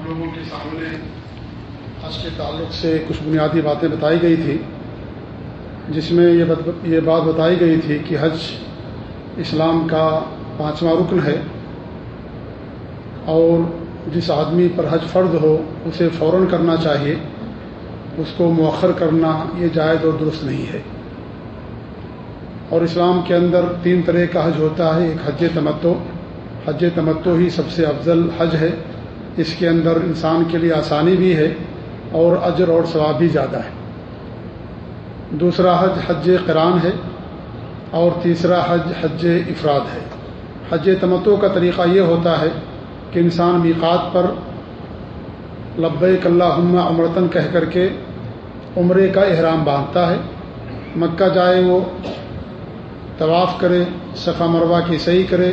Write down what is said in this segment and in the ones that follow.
آپ لوگوں کے سامنے حج کے تعلق سے کچھ بنیادی باتیں بتائی گئی تھی، جس میں یہ یہ بات بتائی گئی تھی کہ حج اسلام کا پانچواں رکن ہے اور جس آدمی پر حج فرد ہو اسے فوراً کرنا چاہیے، اس کو مؤخر کرنا یہ جائز اور درست نہیں ہے۔ اور اسلام کے اندر تین طرح کا حج ہوتا ہے، ایک حج تمتو حج تمتو ہی سب سے افضل حج ہے۔ اس کے اندر انسان کے لیے آسانی بھی ہے اور اجر اور ثواب بھی زیادہ ہے۔ دوسرا حج حج قران ہے اور تیسرا حج حج افراد ہے۔ حج تمتو کا طریقہ یہ ہوتا ہے کہ انسان میقات پر لبیک اللہ امرتن کہہ کر کے عمرے کا احرام باندھتا ہے۔ مکہ جائے وہ طواف کرے، صفا مروا کی صحیح کرے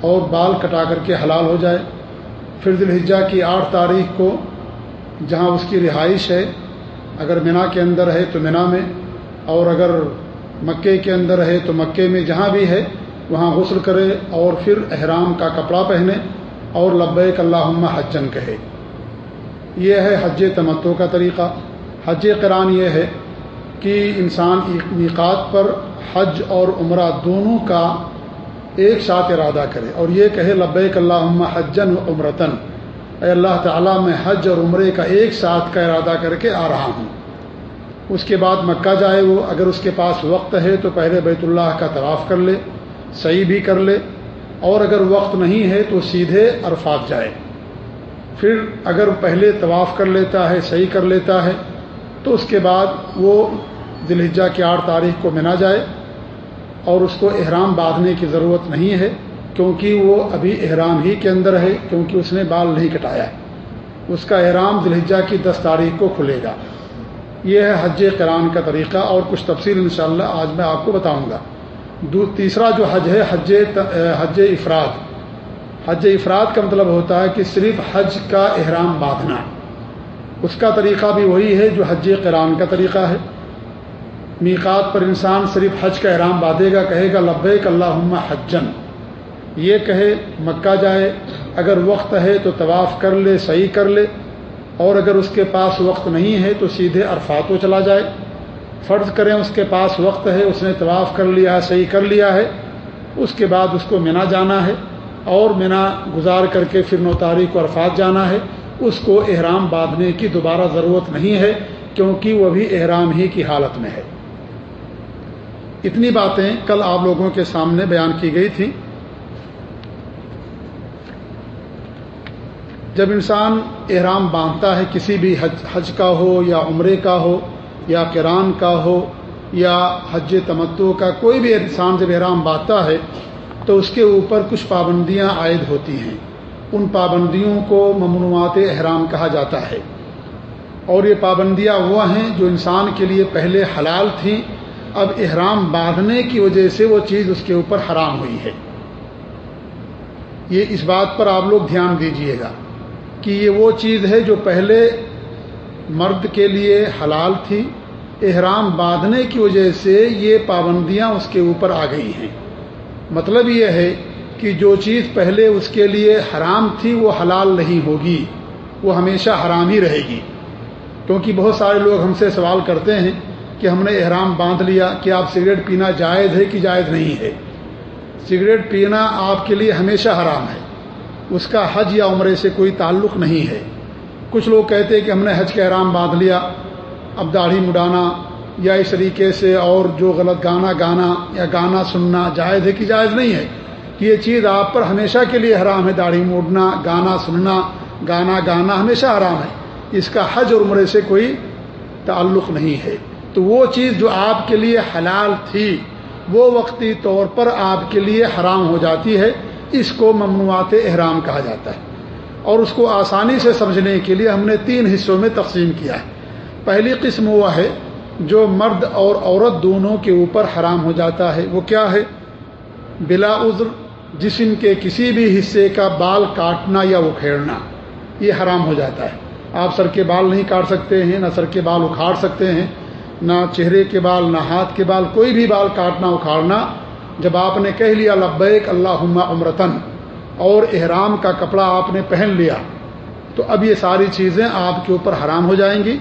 اور بال کٹا کر کے حلال ہو جائے۔ پھر دلحجہ کی آٹھ تاریخ کو جہاں اس کی رہائش ہے، اگر منا کے اندر ہے تو منا میں، اور اگر مکے کے اندر ہے تو مکے میں جہاں بھی ہے، وہاں غسل کرے اور پھر احرام کا کپڑا پہنے اور لبیک اللہ حجن کہے۔ یہ ہے حج تمتو کا طریقہ۔ حج قرآن یہ ہے کہ انسان میقات پر حج اور عمرہ دونوں کا ایک ساتھ ارادہ کرے اور یہ کہے، لبیک اللہ حجن و عمرتن۔ اے اللہ تعالیٰ، میں حج اور عمرے کا ایک ساتھ کا ارادہ کر کے آ رہا ہوں۔ اس کے بعد مکہ جائے وہ، اگر اس کے پاس وقت ہے تو پہلے بیت اللہ کا طواف کر لے، صحیح بھی کر لے۔ اور اگر وقت نہیں ہے تو سیدھے عرفات جائے۔ پھر اگر پہلے طواف کر لیتا ہے، صحیح کر لیتا ہے، تو اس کے بعد وہ دلحجہ کی آٹھ تاریخ کو منا جائے۔ اور اس کو احرام باندھنے کی ضرورت نہیں ہے، کیونکہ وہ ابھی احرام ہی کے اندر ہے، کیونکہ اس نے بال نہیں کٹایا۔ ہے اس کا احرام دلحجہ کی دس تاریخ کو کھلے گا۔ یہ ہے حج کران کا طریقہ، اور کچھ تفصیل انشاءاللہ آج میں آپ کو بتاؤں گا۔ تیسرا جو حج ہے، حج حج افراد۔ حج افراد کا مطلب ہوتا ہے کہ صرف حج کا احرام باندھنا۔ اس کا طریقہ بھی وہی ہے جو حج کران کا طریقہ ہے۔ میقات پر انسان صرف حج کا احرام باندھے گا، کہے گا، لبیک اللہ حجن یہ کہے، مکہ جائے، اگر وقت ہے تو طواف کر لے، صحیح کر لے۔ اور اگر اس کے پاس وقت نہیں ہے تو سیدھے عرفاتو چلا جائے۔ فرض کریں اس کے پاس وقت ہے، اس نے طواف کر لیا ہے، صحیح کر لیا ہے۔ اس کے بعد اس کو منا جانا ہے۔ اور منا گزار کر کے پھر نو تاریخ کو عرفات جانا ہے۔ اس کو احرام باندھنے کی دوبارہ ضرورت نہیں ہے، کیونکہ وہ بھی احرام ہی کی حالت میں ہے۔ اتنی باتیں کل آپ لوگوں کے سامنے بیان کی گئی تھیں۔ جب انسان احرام باندھتا ہے، کسی بھی حج حج کا ہو یا عمرے کا ہو یا کران کا ہو یا حج تمتو کا، کوئی بھی انسان جب احرام باندھتا ہے تو اس کے اوپر کچھ پابندیاں عائد ہوتی ہیں۔ ان پابندیوں کو ممنوعات احرام کہا جاتا ہے۔ اور یہ پابندیاں وہ ہیں جو انسان کے لیے پہلے حلال تھیں اب احرام باندھنے کی وجہ سے وہ چیز اس کے اوپر حرام ہوئی ہے۔ یہ اس بات پر آپ لوگ دھیان دیجیے گا کہ یہ وہ چیز ہے جو پہلے مرد کے لیے حلال تھی۔ احرام باندھنے کی وجہ سے یہ پابندیاں اس کے اوپر آ گئی ہیں۔ مطلب یہ ہے کہ جو چیز پہلے اس کے لیے حرام تھی وہ حلال نہیں ہوگی، وہ ہمیشہ حرام ہی رہے گی۔ کیونکہ بہت سارے لوگ ہم سے سوال کرتے ہیں کہ ہم نے احرام باندھ لیا کہ آپ سگریٹ پینا جائز ہے کہ جائز نہیں ہے؟ سگریٹ پینا آپ کے لیے ہمیشہ حرام ہے۔ اس کا حج یا عمرے سے کوئی تعلق نہیں ہے۔ کچھ لوگ کہتے ہیں کہ ہم نے حج کا احرام باندھ لیا، اب داڑھی مڈانا یا اس طریقے سے اور جو غلط گانا گانا یا گانا سننا جائز ہے کہ جائز نہیں ہے۔ کہ یہ چیز آپ پر ہمیشہ کے لیے حرام ہے، داڑھی موڑنا گانا سننا، گانا گانا ہمیشہ حرام ہے۔ اس کا حج اور عمرے سے کوئی تعلق نہیں ہے۔ تو وہ چیز جو آپ کے لیے حلال تھی، وہ وقتی طور پر آپ کے لیے حرام ہو جاتی ہے، اس کو ممنوعات احرام کہا جاتا ہے۔ اور اس کو آسانی سے سمجھنے کے لیے ہم نے تین حصوں میں تقسیم کیا ہے۔ پہلی قسم وہ ہے جو مرد اور عورت دونوں کے اوپر حرام ہو جاتا ہے، وہ کیا ہے؟ بلا عذر، جسم کے کسی بھی حصے کا بال کاٹنا یا اکھیڑنا، یہ حرام ہو جاتا ہے۔ آپ سر کے بال نہیں کاٹ سکتے ہیں، نہ سر کے بال اکھاڑ سکتے ہیں نہ چہرے کے بال، نہ ہاتھ کے بال، کوئی بھی بال کاٹنا، اکھاڑنا، جب آپ نے کہہ لیا لبیک اللہ عمرتن، اور احرام کا کپڑا آپ نے پہن لیا، تو اب یہ ساری چیزیں آپ کے اوپر حرام ہو جائیں گی،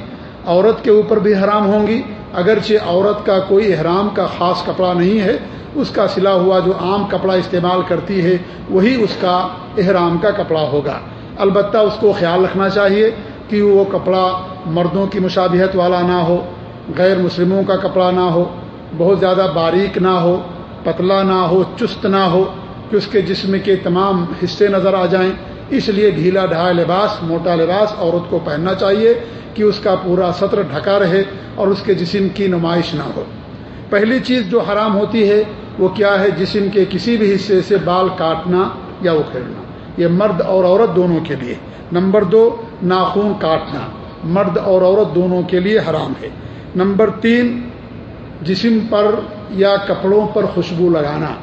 عورت کے اوپر بھی حرام ہوں گی، اگرچہ عورت کا کوئی احرام کا خاص کپڑا نہیں ہے، اس کا سلا ہوا جو عام کپڑا استعمال کرتی ہے، وہی اس کا احرام کا کپڑا ہوگا۔ البتہ اس کو خیال رکھنا چاہیے کہ وہ کپڑا مردوں کی مشابہت والا نہ ہو غیر مسلموں کا کپڑا نہ ہو، بہت زیادہ باریک نہ ہو، پتلا نہ ہو، چست نہ ہو، کہ اس کے جسم کے تمام حصے نظر آ جائیں۔ اس لیے ڈھیلا ڈھا لباس، موٹا لباس عورت کو پہننا چاہیے کہ اس کا پورا سطر ڈھکا رہے اور اس کے جسم کی نمائش نہ ہو۔ پہلی چیز جو حرام ہوتی ہے، وہ کیا ہے؟ جسم کے کسی بھی حصے سے بال کاٹنا یا اکھیڑنا۔ یہ مرد اور عورت دونوں کے لیے۔ نمبر دو، ناخون کاٹنا۔ مرد اور عورت دونوں کے لیے حرام ہے۔ نمبر تین، جسم پر یا کپڑوں پر خوشبو لگانا۔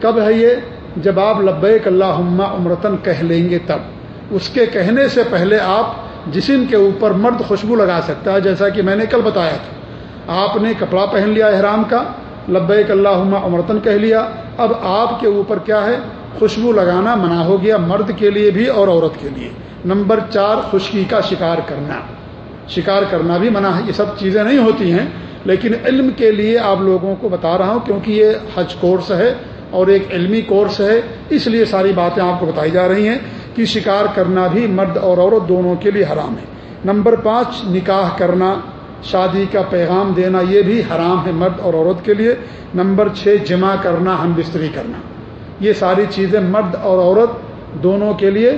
کب ہے یہ؟ جب آپ لبیک اللہ عمرتن کہہ لیں گے تب۔ اس کے کہنے سے پہلے آپ جسم کے اوپر مرد خوشبو لگا سکتا ہے، جیسا کہ میں نے کل بتایا تھا۔ آپ نے کپڑا پہن لیا احرام کا، لبیک اللہ عمرتن کہہ لیا۔ اب آپ کے اوپر کیا ہے؟ خوشبو لگانا منع ہو گیا مرد کے لیے بھی اور عورت کے لیے۔ نمبر چار، خشکی کا شکار کرنا۔ شکار کرنا بھی منع ہے، یہ سب چیزیں نہیں ہوتی ہیں، لیکن علم کے لیے آپ لوگوں کو بتا رہا ہوں، کیونکہ یہ حج کورس ہے اور ایک علمی کورس ہے، اس لیے ساری باتیں آپ کو بتائی جا رہی ہیں کہ شکار کرنا بھی مرد اور عورت دونوں کے لیے حرام ہے۔ نمبر پانچ، نکاح کرنا، شادی کا پیغام دینا، یہ بھی حرام ہے مرد اور عورت کے لیے۔ نمبر چھ، جمع کرنا، ہم بستری کرنا۔ یہ ساری چیزیں مرد اور عورت دونوں کے لیے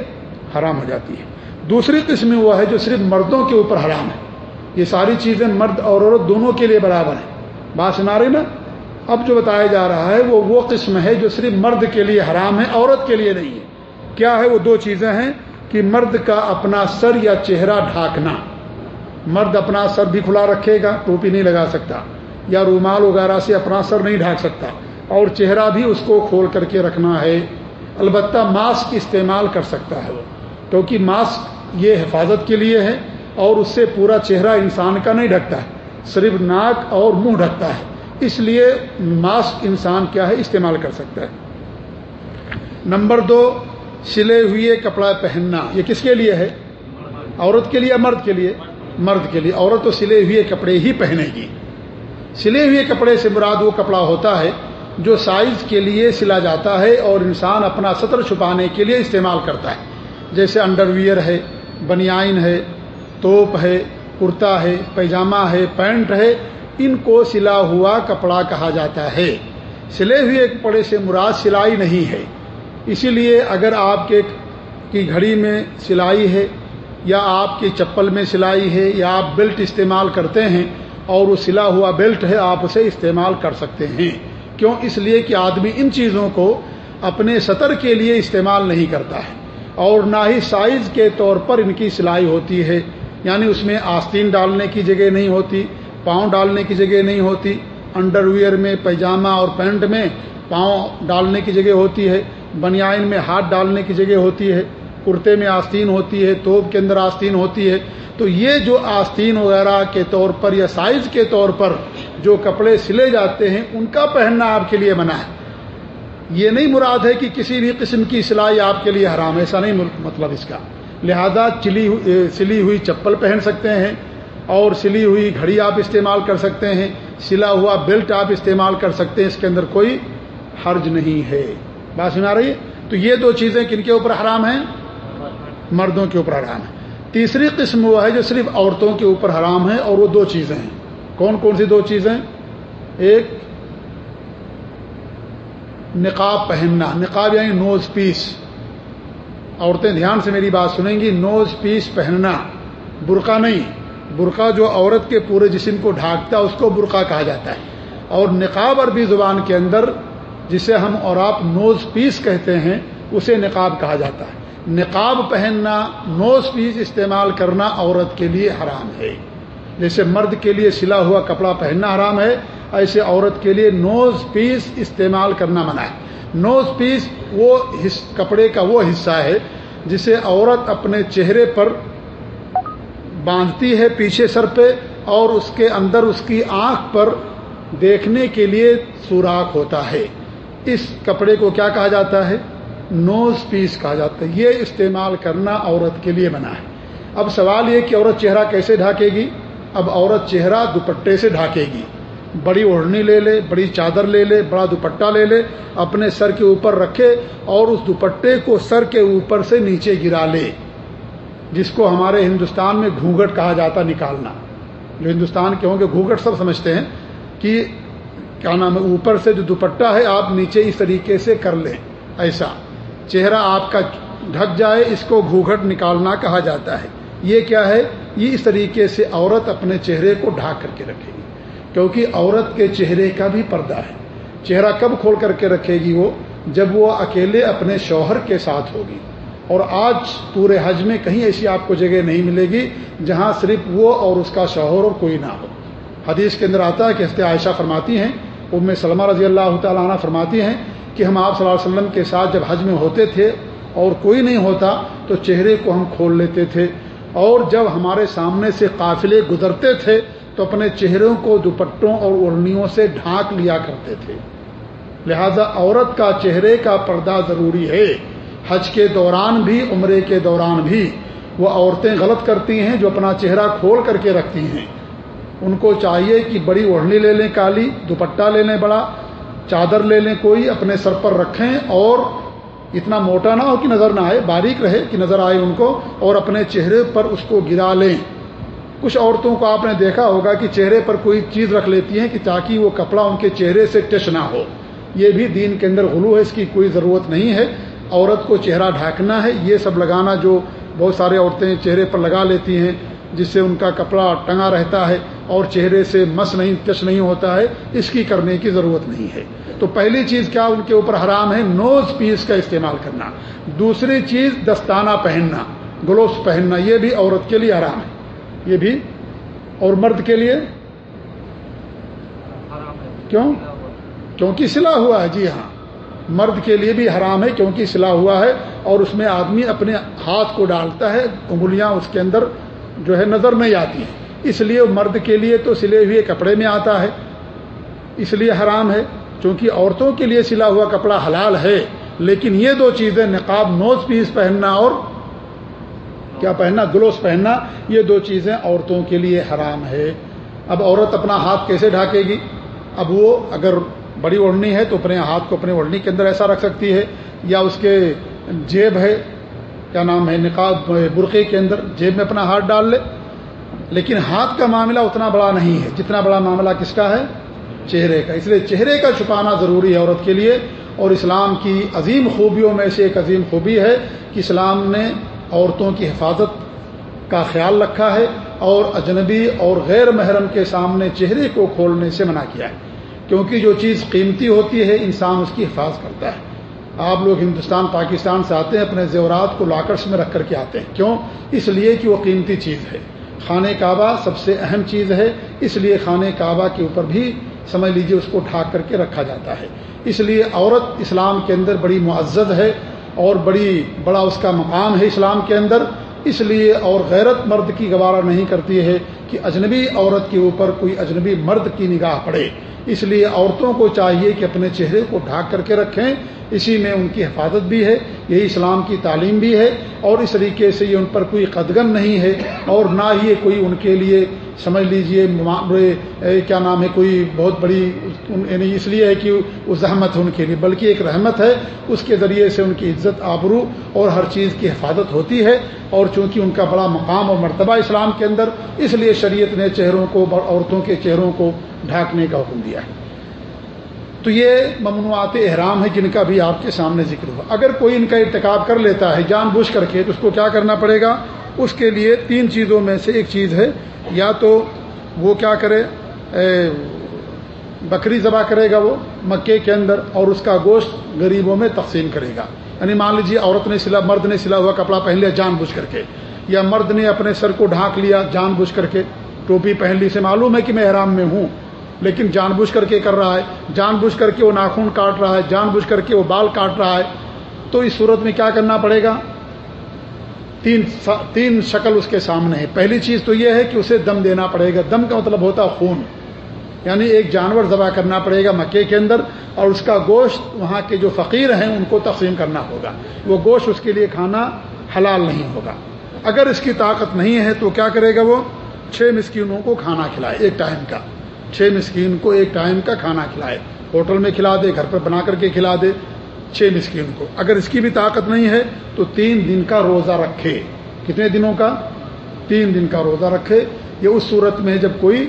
حرام ہو جاتی ہے دوسری قسم وہ ہے جو صرف مردوں کے اوپر حرام ہے۔ یہ ساری چیزیں مرد اور عورت دونوں کے لیے برابر ہیں۔ بات سنا رہی نا؟ اب جو بتایا جا رہا ہے وہ وہ قسم ہے جو صرف مرد کے لیے حرام ہے، عورت کے لیے نہیں ہے۔ کیا ہے وہ دو چیزیں ہیں؟ کہ مرد کا اپنا سر یا چہرہ ڈھانکنا مرد اپنا سر بھی کھلا رکھے گا، ٹوپی نہیں لگا سکتا۔ یا رومال وغیرہ سے اپنا سر نہیں ڈھانک سکتا۔ اور چہرہ بھی اس کو کھول کر کے رکھنا ہے۔ البتہ ماسک استعمال کر سکتا ہے وہ۔ کیونکہ ماسک یہ حفاظت کے لیے ہے اور اس سے پورا چہرہ انسان کا نہیں ڈھکتا ہے، صرف ناک اور منہ ڈھکتا ہے۔ اس لیے ماسک انسان کیا ہے؟ استعمال کر سکتا ہے۔ نمبر دو، سلے ہوئے کپڑا پہننا۔ یہ کس کے لیے ہے؟ عورت کے لیے مرد کے لیے؟ مرد کے لیے۔ عورت تو سلے ہوئے کپڑے ہی پہنے گی۔ سلے ہوئے کپڑے سے مراد وہ کپڑا ہوتا ہے جو سائز کے لیے سلا جاتا ہے اور انسان اپنا سطر چھپانے کے لیے استعمال کرتا ہے۔ جیسے انڈر ویئر ہے بنیائن ہے، توپ ہے، کرتا ہے، پیجامہ ہے، پینٹ ہے، ان کو سلا ہوا کپڑا کہا جاتا ہے۔ سلے ہوئے کپڑے سے مراد سلائی نہیں ہے۔ اسی لیے اگر آپ کے کی گھڑی میں سلائی ہے، یا آپ کی چپل میں سلائی ہے، یا آپ بیلٹ استعمال کرتے ہیں اور وہ سلا ہوا بیلٹ ہے، آپ اسے استعمال کر سکتے ہیں۔ کیوں؟ اس لیے کہ آدمی ان چیزوں کو اپنے سطر کے لیے استعمال نہیں کرتا ہے۔ اور نہ ہی سائز کے طور پر ان کی سلائی ہوتی ہے۔ یعنی اس میں آستین ڈالنے کی جگہ نہیں ہوتی، پاؤں ڈالنے کی جگہ نہیں ہوتی، انڈر ویئر میں، پیجامہ اور پینٹ میں پاؤں ڈالنے کی جگہ ہوتی ہے، بنیائن میں ہاتھ ڈالنے کی جگہ ہوتی ہے، کرتے میں آستین ہوتی ہے، توپ کے اندر آستین ہوتی ہے۔ تو یہ جو آستین وغیرہ کے طور پر یا سائز کے طور پر جو کپڑے سلے جاتے ہیں، ان کا پہننا آپ کے لیے منع ہے۔ یہ نہیں مراد ہے کہ کسی بھی قسم کی سلائی آپ کے لیے حرام ہے، ایسا نہیں مطلب اس کا۔ لہذا چلی سلی ہوئی چپل پہن سکتے ہیں اور سلی ہوئی گھڑی آپ استعمال کر سکتے ہیں، سلا ہوا بیلٹ آپ استعمال کر سکتے ہیں، اس کے اندر کوئی حرج نہیں ہے۔ بات سنا رہی تو یہ دو چیزیں کن کے اوپر حرام ہیں؟ مردوں کے اوپر حرام ہے تیسری قسم وہ ہے جو صرف عورتوں کے اوپر حرام ہے اور وہ دو چیزیں ہیں۔ کون کون سی دو چیزیں؟ ایک نقاب پہننا، نقاب یعنی نوز پیس عورتیں دھیان سے میری بات سنیں گی نوز پیس پہننا، برقع نہیں۔ برقع جو عورت کے پورے جسم کو ڈھانکتا ہے، اس کو برقع کہا جاتا ہے۔ اور نقاب عربی زبان کے اندر، جسے ہم اور آپ نوز پیس کہتے ہیں، اسے نقاب کہا جاتا ہے۔ نقاب پہننا نوز پیس استعمال کرنا عورت کے لیے حرام ہے۔ جیسے مرد کے لیے سلا ہوا کپڑا پہننا حرام ہے ایسے عورت کے لیے نوز پیس استعمال کرنا منع ہے۔ نوز پیس وہ کپڑے کا وہ حصہ ہے جسے عورت اپنے چہرے پر باندھتی ہے پیچھے سر پہ اور اس کے اندر اس کی آنکھ پر دیکھنے کے لیے سوراخ ہوتا ہے۔ اس کپڑے کو کیا کہا جاتا ہے؟ نوز پیس کہا جاتا ہے۔ یہ استعمال کرنا عورت کے لیے بنا ہے۔ اب سوال یہ کہ عورت چہرہ کیسے ڈھاکے گی؟ اب عورت چہرہ دوپٹے سے ڈھاکے گی۔ بڑی اوڑھنی لے لے، بڑی چادر لے لے، بڑا دوپٹہ لے لے، اپنے سر کے اوپر رکھے اور اس دوپٹے کو سر کے اوپر سے نیچے گرا لے، جس کو ہمارے ہندوستان میں گھونگٹ کہا جاتا نکالنا۔ جو ہندوستان کے ہوں گے گھونگٹ سب سمجھتے ہیں کہ کیا نام ہے، اوپر سے جو دوپٹہ ہے، آپ نیچے اس طریقے سے کر لیں، ایسا۔ چہرہ آپ کا ڈھک جائے، اس کو گھوگھٹ نکالنا کہا جاتا ہے۔ یہ کیا ہے؟ یہ اس طریقے سے عورت اپنے چہرے کو ڈھاک کر کے رکھے۔ کیونکہ عورت کے چہرے کا بھی پردہ ہے۔ چہرہ کب کھول کر کے رکھے گی وہ؟ جب وہ اکیلے اپنے شوہر کے ساتھ ہوگی۔ اور آج پورے حج میں کہیں ایسی آپ کو جگہ نہیں ملے گی جہاں صرف وہ اور اس کا شوہر اور کوئی نہ ہو۔ حدیث کے اندر آتا ہے کہ ہفتے عائشہ فرماتی ہیں، ام سلمہ رضی اللہ تعالیٰ عنہ فرماتی ہیں کہ ہم آپ صلی اللہ علیہ وسلم کے ساتھ جب حج میں ہوتے تھے اور کوئی نہیں ہوتا تو چہرے کو ہم کھول لیتے تھے۔ اور جب ہمارے سامنے سے قافلے گزرتے تھے تو اپنے چہروں کو دوپٹوں اور اڑنیوں سے ڈھانک لیا کرتے تھے۔ لہذا عورت کا چہرے کا پردہ ضروری ہے۔ حج کے دوران بھی، عمرے کے دوران بھی وہ عورتیں غلط کرتی ہیں جو اپنا چہرہ کھول کر کے رکھتی ہیں۔ ان کو چاہیے کہ بڑی اوڑھنی لے لیں کالی، دوپٹہ لے لیں بڑا، چادر لے لیں کوئی اپنے سر پر رکھیں اور اتنا موٹا نہ ہو کہ نظر نہ آئے، باریک رہے کہ نظر آئے ان کو اور اپنے چہرے پر اس کو گرا لیں۔ کچھ عورتوں کو آپ نے دیکھا ہوگا کہ چہرے پر کوئی چیز رکھ لیتی ہیں کہ تاکہ وہ کپڑا ان کے چہرے سے ٹچ نہ ہو۔ یہ بھی دین کے اندر غلو ہے، اس کی کوئی ضرورت نہیں ہے۔ عورت کو چہرہ ڈھانکنا ہے، یہ سب لگانا جو بہت سارے عورتیں چہرے پر لگا لیتی ہیں، جس سے ان کا کپڑا ٹنگا رہتا ہے اور چہرے سے مس نہیں، ٹچ نہیں ہوتا ہے، اس کی کرنے کی ضرورت نہیں ہے۔ تو پہلی چیز کیا ان کے اوپر حرام ہے؟ نوز پیس کا استعمال کرنا۔ دوسری چیز، دستانہ پہننا گلوس پہننا، یہ بھی عورت کے لیے حرام ہے۔ یہ بھی اور مرد کے لیے کیوں؟ کیونکہ سلا ہوا ہے جی ہاں۔ مرد کے لیے بھی حرام ہے کیونکہ سلا ہوا ہے اور اس میں آدمی اپنے ہاتھ کو ڈالتا ہے، انگلیاں اس کے اندر جو ہے نظر نہیں آتی ہیں۔ اس لیے مرد کے لیے تو سلے ہوئے کپڑے میں آتا ہے۔ اس لیے حرام ہے چونکہ عورتوں کے لیے سلا ہوا کپڑا حلال ہے۔ لیکن یہ دو چیزیں نقاب نوز پیس پہننا اور کیا پہننا، گلوز پہننا، یہ دو چیزیں عورتوں کے لیے حرام ہے۔ اب عورت اپنا ہاتھ کیسے ڈھاکے گی؟ اب وہ اگر بڑی اوڑھنی ہے تو اپنے ہاتھ کو اپنے اوڑھنی کے اندر ایسا رکھ سکتی ہے، یا اس کے جیب ہے، کیا نام ہے، نقاب، برقعے کے اندر جیب میں اپنا ہاتھ ڈال لے۔ لیکن ہاتھ کا معاملہ اتنا بڑا نہیں ہے، جتنا بڑا معاملہ کس کا ہے؟ چہرے کا۔ اس لیے چہرے کا چھپانا ضروری ہے عورت کے لیے۔ اور اسلام کی عظیم خوبیوں میں سے ایک عظیم خوبی ہے کہ اسلام نے عورتوں کی حفاظت کا خیال رکھا ہے اور اجنبی اور غیر محرم کے سامنے چہرے کو کھولنے سے منع کیا ہے۔ کیونکہ جو چیز قیمتی ہوتی ہے، انسان اس کی حفاظ کرتا ہے۔ آپ لوگ ہندوستان، پاکستان سے آتے ہیں، اپنے زیورات کو لاکرس میں رکھ کر کے آتے ہیں۔ کیوں؟ اس لیے کہ وہ قیمتی چیز ہے۔ خانہ کعبہ سب سے اہم چیز ہے۔ اس لیے خانہ کعبہ کے اوپر بھی سمجھ لیجیے اس کو ڈھاک کر کے رکھا جاتا ہے۔ اس لیے عورت اسلام کے اندر بڑی معزز ہے۔ اور بڑی بڑا اس کا مقام ہے اسلام کے اندر، اس لیے اور غیرت مرد کی گوارہ نہیں کرتی ہے کہ اجنبی عورت کے اوپر کوئی اجنبی مرد کی نگاہ پڑے۔ اس لیے عورتوں کو چاہیے کہ اپنے چہرے کو ڈھاک کر کے رکھیں۔ اسی میں ان کی حفاظت بھی ہے، یہی اسلام کی تعلیم بھی ہے، اور اس طریقے سے یہ ان پر کوئی قدگن نہیں ہے، اور نہ یہ کوئی ان کے لیے، سمجھ لیجیے کیا نام ہے، کوئی بہت بڑی یعنی اس لیے ہے کہ وہ زحمت ہے ان کے لیے، بلکہ ایک رحمت ہے، اس کے ذریعے سے ان کی عزت، آبرو اور ہر چیز کی حفاظت ہوتی ہے، اور چونکہ ان کا بڑا مقام اور مرتبہ اسلام کے اندر، اس لیے شریعت نے چہروں کو، عورتوں کے چہروں کو ڈھانکنے کا حکم دیا ہے۔ تو یہ ممنوعات احرام ہے جن کا بھی آپ کے سامنے ذکر ہوا۔ اگر کوئی ان کا ارتکاب کر لیتا ہے، جان بوجھ کر کے، تو اس کو کیا کرنا پڑے گا؟ اس کے لیے تین چیزوں میں سے ایک چیز ہے۔ یا تو وہ کیا کرے؟ بکری ذبح کرے گا وہ مکے کے اندر اور اس کا گوشت غریبوں میں تقسیم کرے گا۔ یعنی مان لیجیے عورت نے سلا، مرد نے سلا ہوا کپڑا پہن لیا جان بوجھ کر کے، یا مرد نے اپنے سر کو ڈھانک لیا جان بوجھ کر کے، ٹوپی پہن لی سے معلوم ہے کہ میں احرام میں ہوں۔ لیکن جان بوجھ کر کے کر رہا ہے، جان بوجھ کر کے وہ ناخون کاٹ رہا ہے، جان بوجھ کر کے وہ بال کاٹ رہا ہے۔ تو اس صورت میں کیا کرنا پڑے گا؟ تین تین شکل اس کے سامنے ہے۔ پہلی چیز تو یہ ہے کہ اسے دم دینا پڑے گا۔ دم کا مطلب ہوتا ہے خون۔ یعنی ایک جانور ذبح کرنا پڑے گا مکے کے اندر اور اس کا گوشت وہاں کے جو فقیر ہیں ان کو تقسیم کرنا ہوگا۔ وہ گوشت اس کے لیے کھانا حلال نہیں ہوگا۔ اگر اس کی طاقت نہیں ہے تو کیا کرے گا وہ؟ چھ مسکینوں کو کھانا کھلائے، ایک ٹائم کا۔ چھ مسکین کو ایک ٹائم کا کھانا کھلائے۔ ہوٹل میں کھلا دے، گھر پر بنا کر کے کھلا دے۔ چھ مسکین کو۔ اگر اس کی بھی طاقت نہیں ہے تو تین دن کا روزہ رکھے۔ کتنے دنوں کا؟ تین دن کا روزہ رکھے۔ یہ اس صورت میں جب کوئی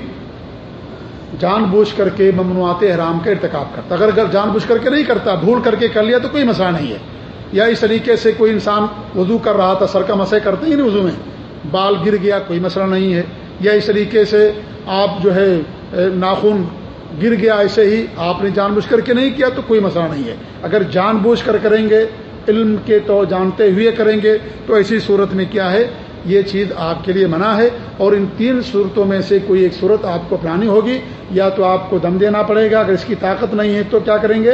جان بوجھ کر کے ممنوعات احرام کا ارتکاب کرتا، اگر جان بوجھ کر کے نہیں کرتا، بھول کر کے کر لیا تو کوئی مسئلہ نہیں ہے۔ یا اس طریقے سے کوئی انسان وضو کر رہا تھا، سر کا مسئلہ کرتے ہی نہیں یعنی وضو میں، بال گر گیا، کوئی مسئلہ نہیں ہے۔ یا اس طریقے سے آپ جو ہے ناخن گر گیا ایسے ہی، آپ نے جان بوجھ کر کے نہیں کیا تو کوئی مسئلہ نہیں ہے۔ اگر جان بوجھ کر کریں گے، علم کے تو جانتے ہوئے کریں گے، تو ایسی صورت میں کیا ہے؟ یہ چیز آپ کے لیے منع ہے۔ اور ان تین صورتوں میں سے کوئی ایک صورت آپ کو اپنانی ہوگی، یا تو آپ کو دم دینا پڑے گا۔ اگر اس کی طاقت نہیں ہے تو کیا کریں گے؟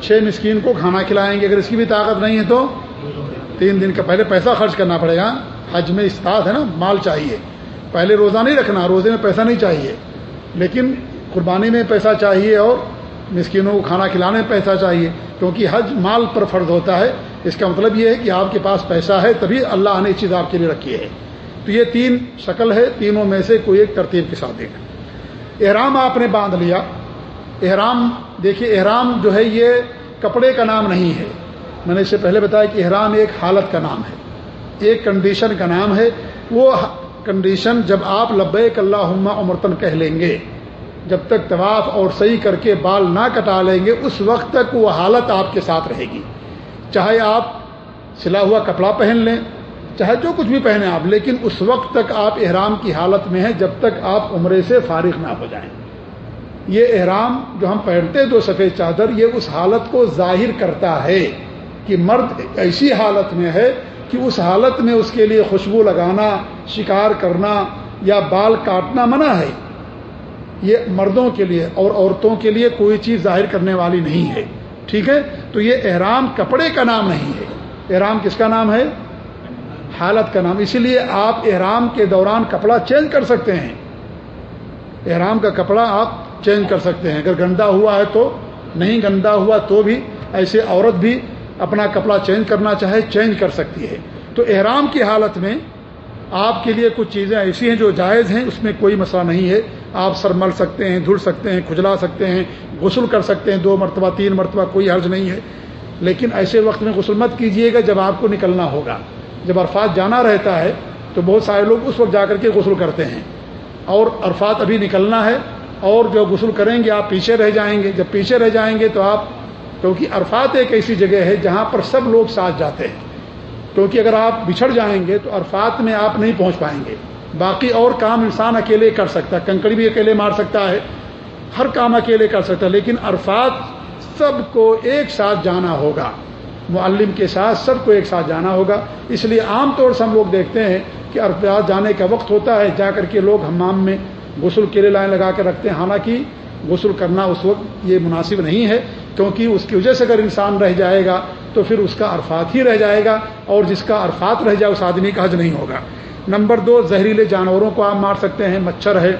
چھ مسکین کو کھانا کھلائیں گے۔ اگر اس کی بھی طاقت نہیں ہے تو تین دن کا پہلے پیسہ خرچ کرنا پڑے گا۔ حج میں استاد ہے نا، مال چاہیے۔ پہلے روزہ نہیں رکھنا، روزے میں پیسہ نہیں چاہیے۔ لیکن قربانی میں پیسہ چاہیے اور مسکینوں کو کھانا کھلانے میں پیسہ چاہیے، کیونکہ حج مال پر فرض ہوتا ہے۔ اس کا مطلب یہ ہے کہ آپ کے پاس پیسہ ہے، تبھی اللہ نے چیز آپ کے لیے رکھی ہے۔ تو یہ تین شکل ہے، تینوں میں سے کوئی ایک ترتیب کے ساتھ دیکھا احرام آپ نے باندھ لیا۔ احرام، دیکھیے، احرام جو ہے یہ کپڑے کا نام نہیں ہے۔ میں نے اس سے پہلے بتایا کہ احرام ایک حالت کا نام ہے، ایک کنڈیشن کا نام ہے۔ وہ کنڈیشن جب آپ لبیک اللہ عمرتن کہہ لیں گے، جب تک طواف اور صحیح کر کے بال نہ کٹا لیں گے، اس وقت تک وہ حالت آپ کے ساتھ رہے گی۔ چاہے آپ سلا ہوا کپڑا پہن لیں، چاہے جو کچھ بھی پہنے آپ، لیکن اس وقت تک آپ احرام کی حالت میں ہیں جب تک آپ عمرے سے فارغ نہ ہو جائیں۔ یہ احرام جو ہم پہنتے دو سفید چادر، یہ اس حالت کو ظاہر کرتا ہے کہ مرد ایسی حالت میں ہے کہ اس حالت میں اس کے لیے خوشبو لگانا، شکار کرنا یا بال کاٹنا منع ہے۔ یہ مردوں کے لیے اور عورتوں کے لیے کوئی چیز ظاہر کرنے والی نہیں ہے۔ ٹھیک ہے؟ تو یہ احرام کپڑے کا نام نہیں ہے۔ احرام کس کا نام ہے؟ حالت کا نام۔ اسی لیے آپ احرام کے دوران کپڑا چینج کر سکتے ہیں۔ احرام کا کپڑا آپ چینج کر سکتے ہیں۔ اگر گندا ہوا ہے تو، نہیں گندا ہوا تو بھی ایسے عورت بھی اپنا کپڑا چینج کرنا چاہے، چینج کر سکتی ہے۔ تو احرام کی حالت میں آپ کے لیے کچھ چیزیں ایسی ہیں جو جائز ہیں، اس میں کوئی مسئلہ نہیں ہے۔ آپ سر مل سکتے ہیں، دھل سکتے ہیں، کھجلا سکتے ہیں، غسل کر سکتے ہیں، دو مرتبہ، تین مرتبہ، کوئی حرج نہیں ہے۔ لیکن ایسے وقت میں غسل مت کیجیے گا جب آپ کو نکلنا ہوگا۔ جب عرفات جانا رہتا ہے تو بہت سارے لوگ اس وقت جا کر کے غسل کرتے ہیں۔ اور عرفات ابھی نکلنا ہے اور جو غسل کریں گے، آپ پیچھے رہ جائیں گے۔ جب پیچھے رہ جائیں گے تو آپ کیونکہ عرفات ایک ایسی جگہ ہے جہاں پر سب لوگ ساتھ جاتے ہیں۔ کیونکہ اگر آپ بچھڑ جائیں گے تو عرفات میں آپ نہیں پہنچ پائیں گے۔ باقی اور کام انسان اکیلے کر سکتا ہے۔ کنکڑی بھی اکیلے مار سکتا ہے۔ ہر کام اکیلے کر سکتا ہے۔ لیکن عرفات سب کو ایک ساتھ جانا ہوگا۔ معلم کے ساتھ سب کو ایک ساتھ جانا ہوگا۔ اس لیے عام طور سے ہم لوگ دیکھتے ہیں کہ عرفات جانے کا وقت ہوتا ہے۔ جا کر کے لوگ ہمام میں غسل کے لیے لائن لگا کے رکھتے ہیں۔ حالانکہ غسل کرنا اس وقت یہ مناسب نہیں ہے، کیونکہ اس کی وجہ سے اگر انسان رہ جائے گا تو پھر اس کا عرفات ہی رہ جائے گا اور جس کا عرفات رہ جائے اس آدمی کا حج نہیں ہوگا۔ نمبر دو، زہریلے جانوروں کو آپ مار سکتے ہیں، مچھر ہے۔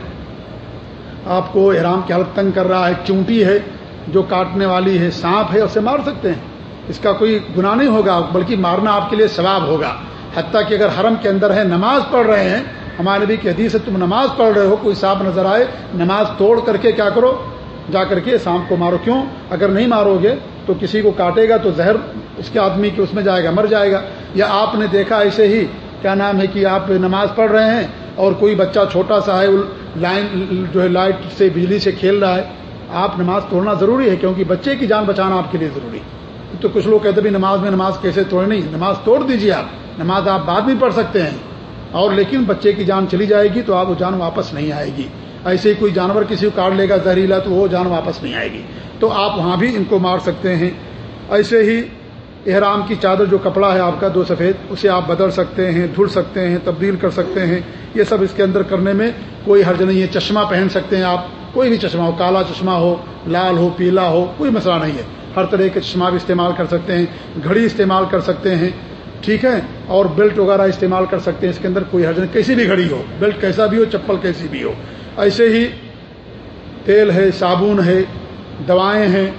آپ کو احرام کی حالت تنگ کر رہا ہے، چونٹی ہے، جو کاٹنے والی ہے، سانپ ہے، اسے مار سکتے ہیں۔ اس کا کوئی گناہ نہیں ہوگا، بلکہ مارنا آپ کے لیے ثواب ہوگا۔ حتیٰ کہ اگر حرم کے اندر ہے، نماز پڑھ رہے ہیں ہمارے نبی کی حدیث ہے، تم نماز پڑھ رہے ہو، کوئی صاحب نظر آئے، نماز توڑ کر کے کیا کرو؟ جا کر کے سانپ کو مارو۔ کیوں؟ اگر نہیں مارو گے تو کسی کو کاٹے گا تو زہر اس کے آدمی کے اس میں جائے گا، مر جائے گا۔ یا آپ نے دیکھا ایسے ہی، کیا نام ہے کہ آپ نماز پڑھ رہے ہیں اور کوئی بچہ چھوٹا سا ہے، لائن جو ہے، لائٹ سے بجلی سے کھیل رہا ہے، آپ نماز توڑنا ضروری ہے؟ کیونکہ بچے کی جان بچانا آپ کے لیے ضروری تو کچھ لوگ کہتے بھی نماز میں نماز کیسے توڑے نہیں نماز توڑ دیجیے آپ۔ نماز آپ بعد میں پڑھ سکتے ہیں۔ اور لیکن بچے کی جان چلی جائے گی تو آپ وہ جان واپس نہیں آئے گی۔ ایسے ہی کوئی جانور کسی کو کاٹ لے گا زہریلا تو وہ جان واپس نہیں آئے گی۔ تو آپ وہاں بھی ان کو مار سکتے ہیں۔ ایسے ہی احرام کی چادر جو کپڑا ہے آپ کا دو سفید، اسے آپ بدل سکتے ہیں، دھل سکتے ہیں، تبدیل کر سکتے ہیں۔ یہ سب اس کے اندر کرنے میں کوئی حرج نہیں ہے۔ چشمہ پہن سکتے ہیں آپ۔ کوئی بھی چشمہ ہو، کالا چشمہ ہو، لال ہو، پیلا ہو، کوئی مسئلہ نہیں ہے۔ ہر طرح کے چشمہ بھی استعمال کر سکتے ہیں، گھڑی استعمال کر سکتے ہیں۔ ٹھیک ہے اور بیلٹ وغیرہ استعمال کر سکتے ہیں اس کے اندر کوئی حرج نہیں۔ کیسی بھی گھڑی ہو، بیلٹ کیسا بھی ہو، چپل کیسی بھی ہو۔ ایسے ہی تیل ہے، صابن ہے، دوائیں ہیں۔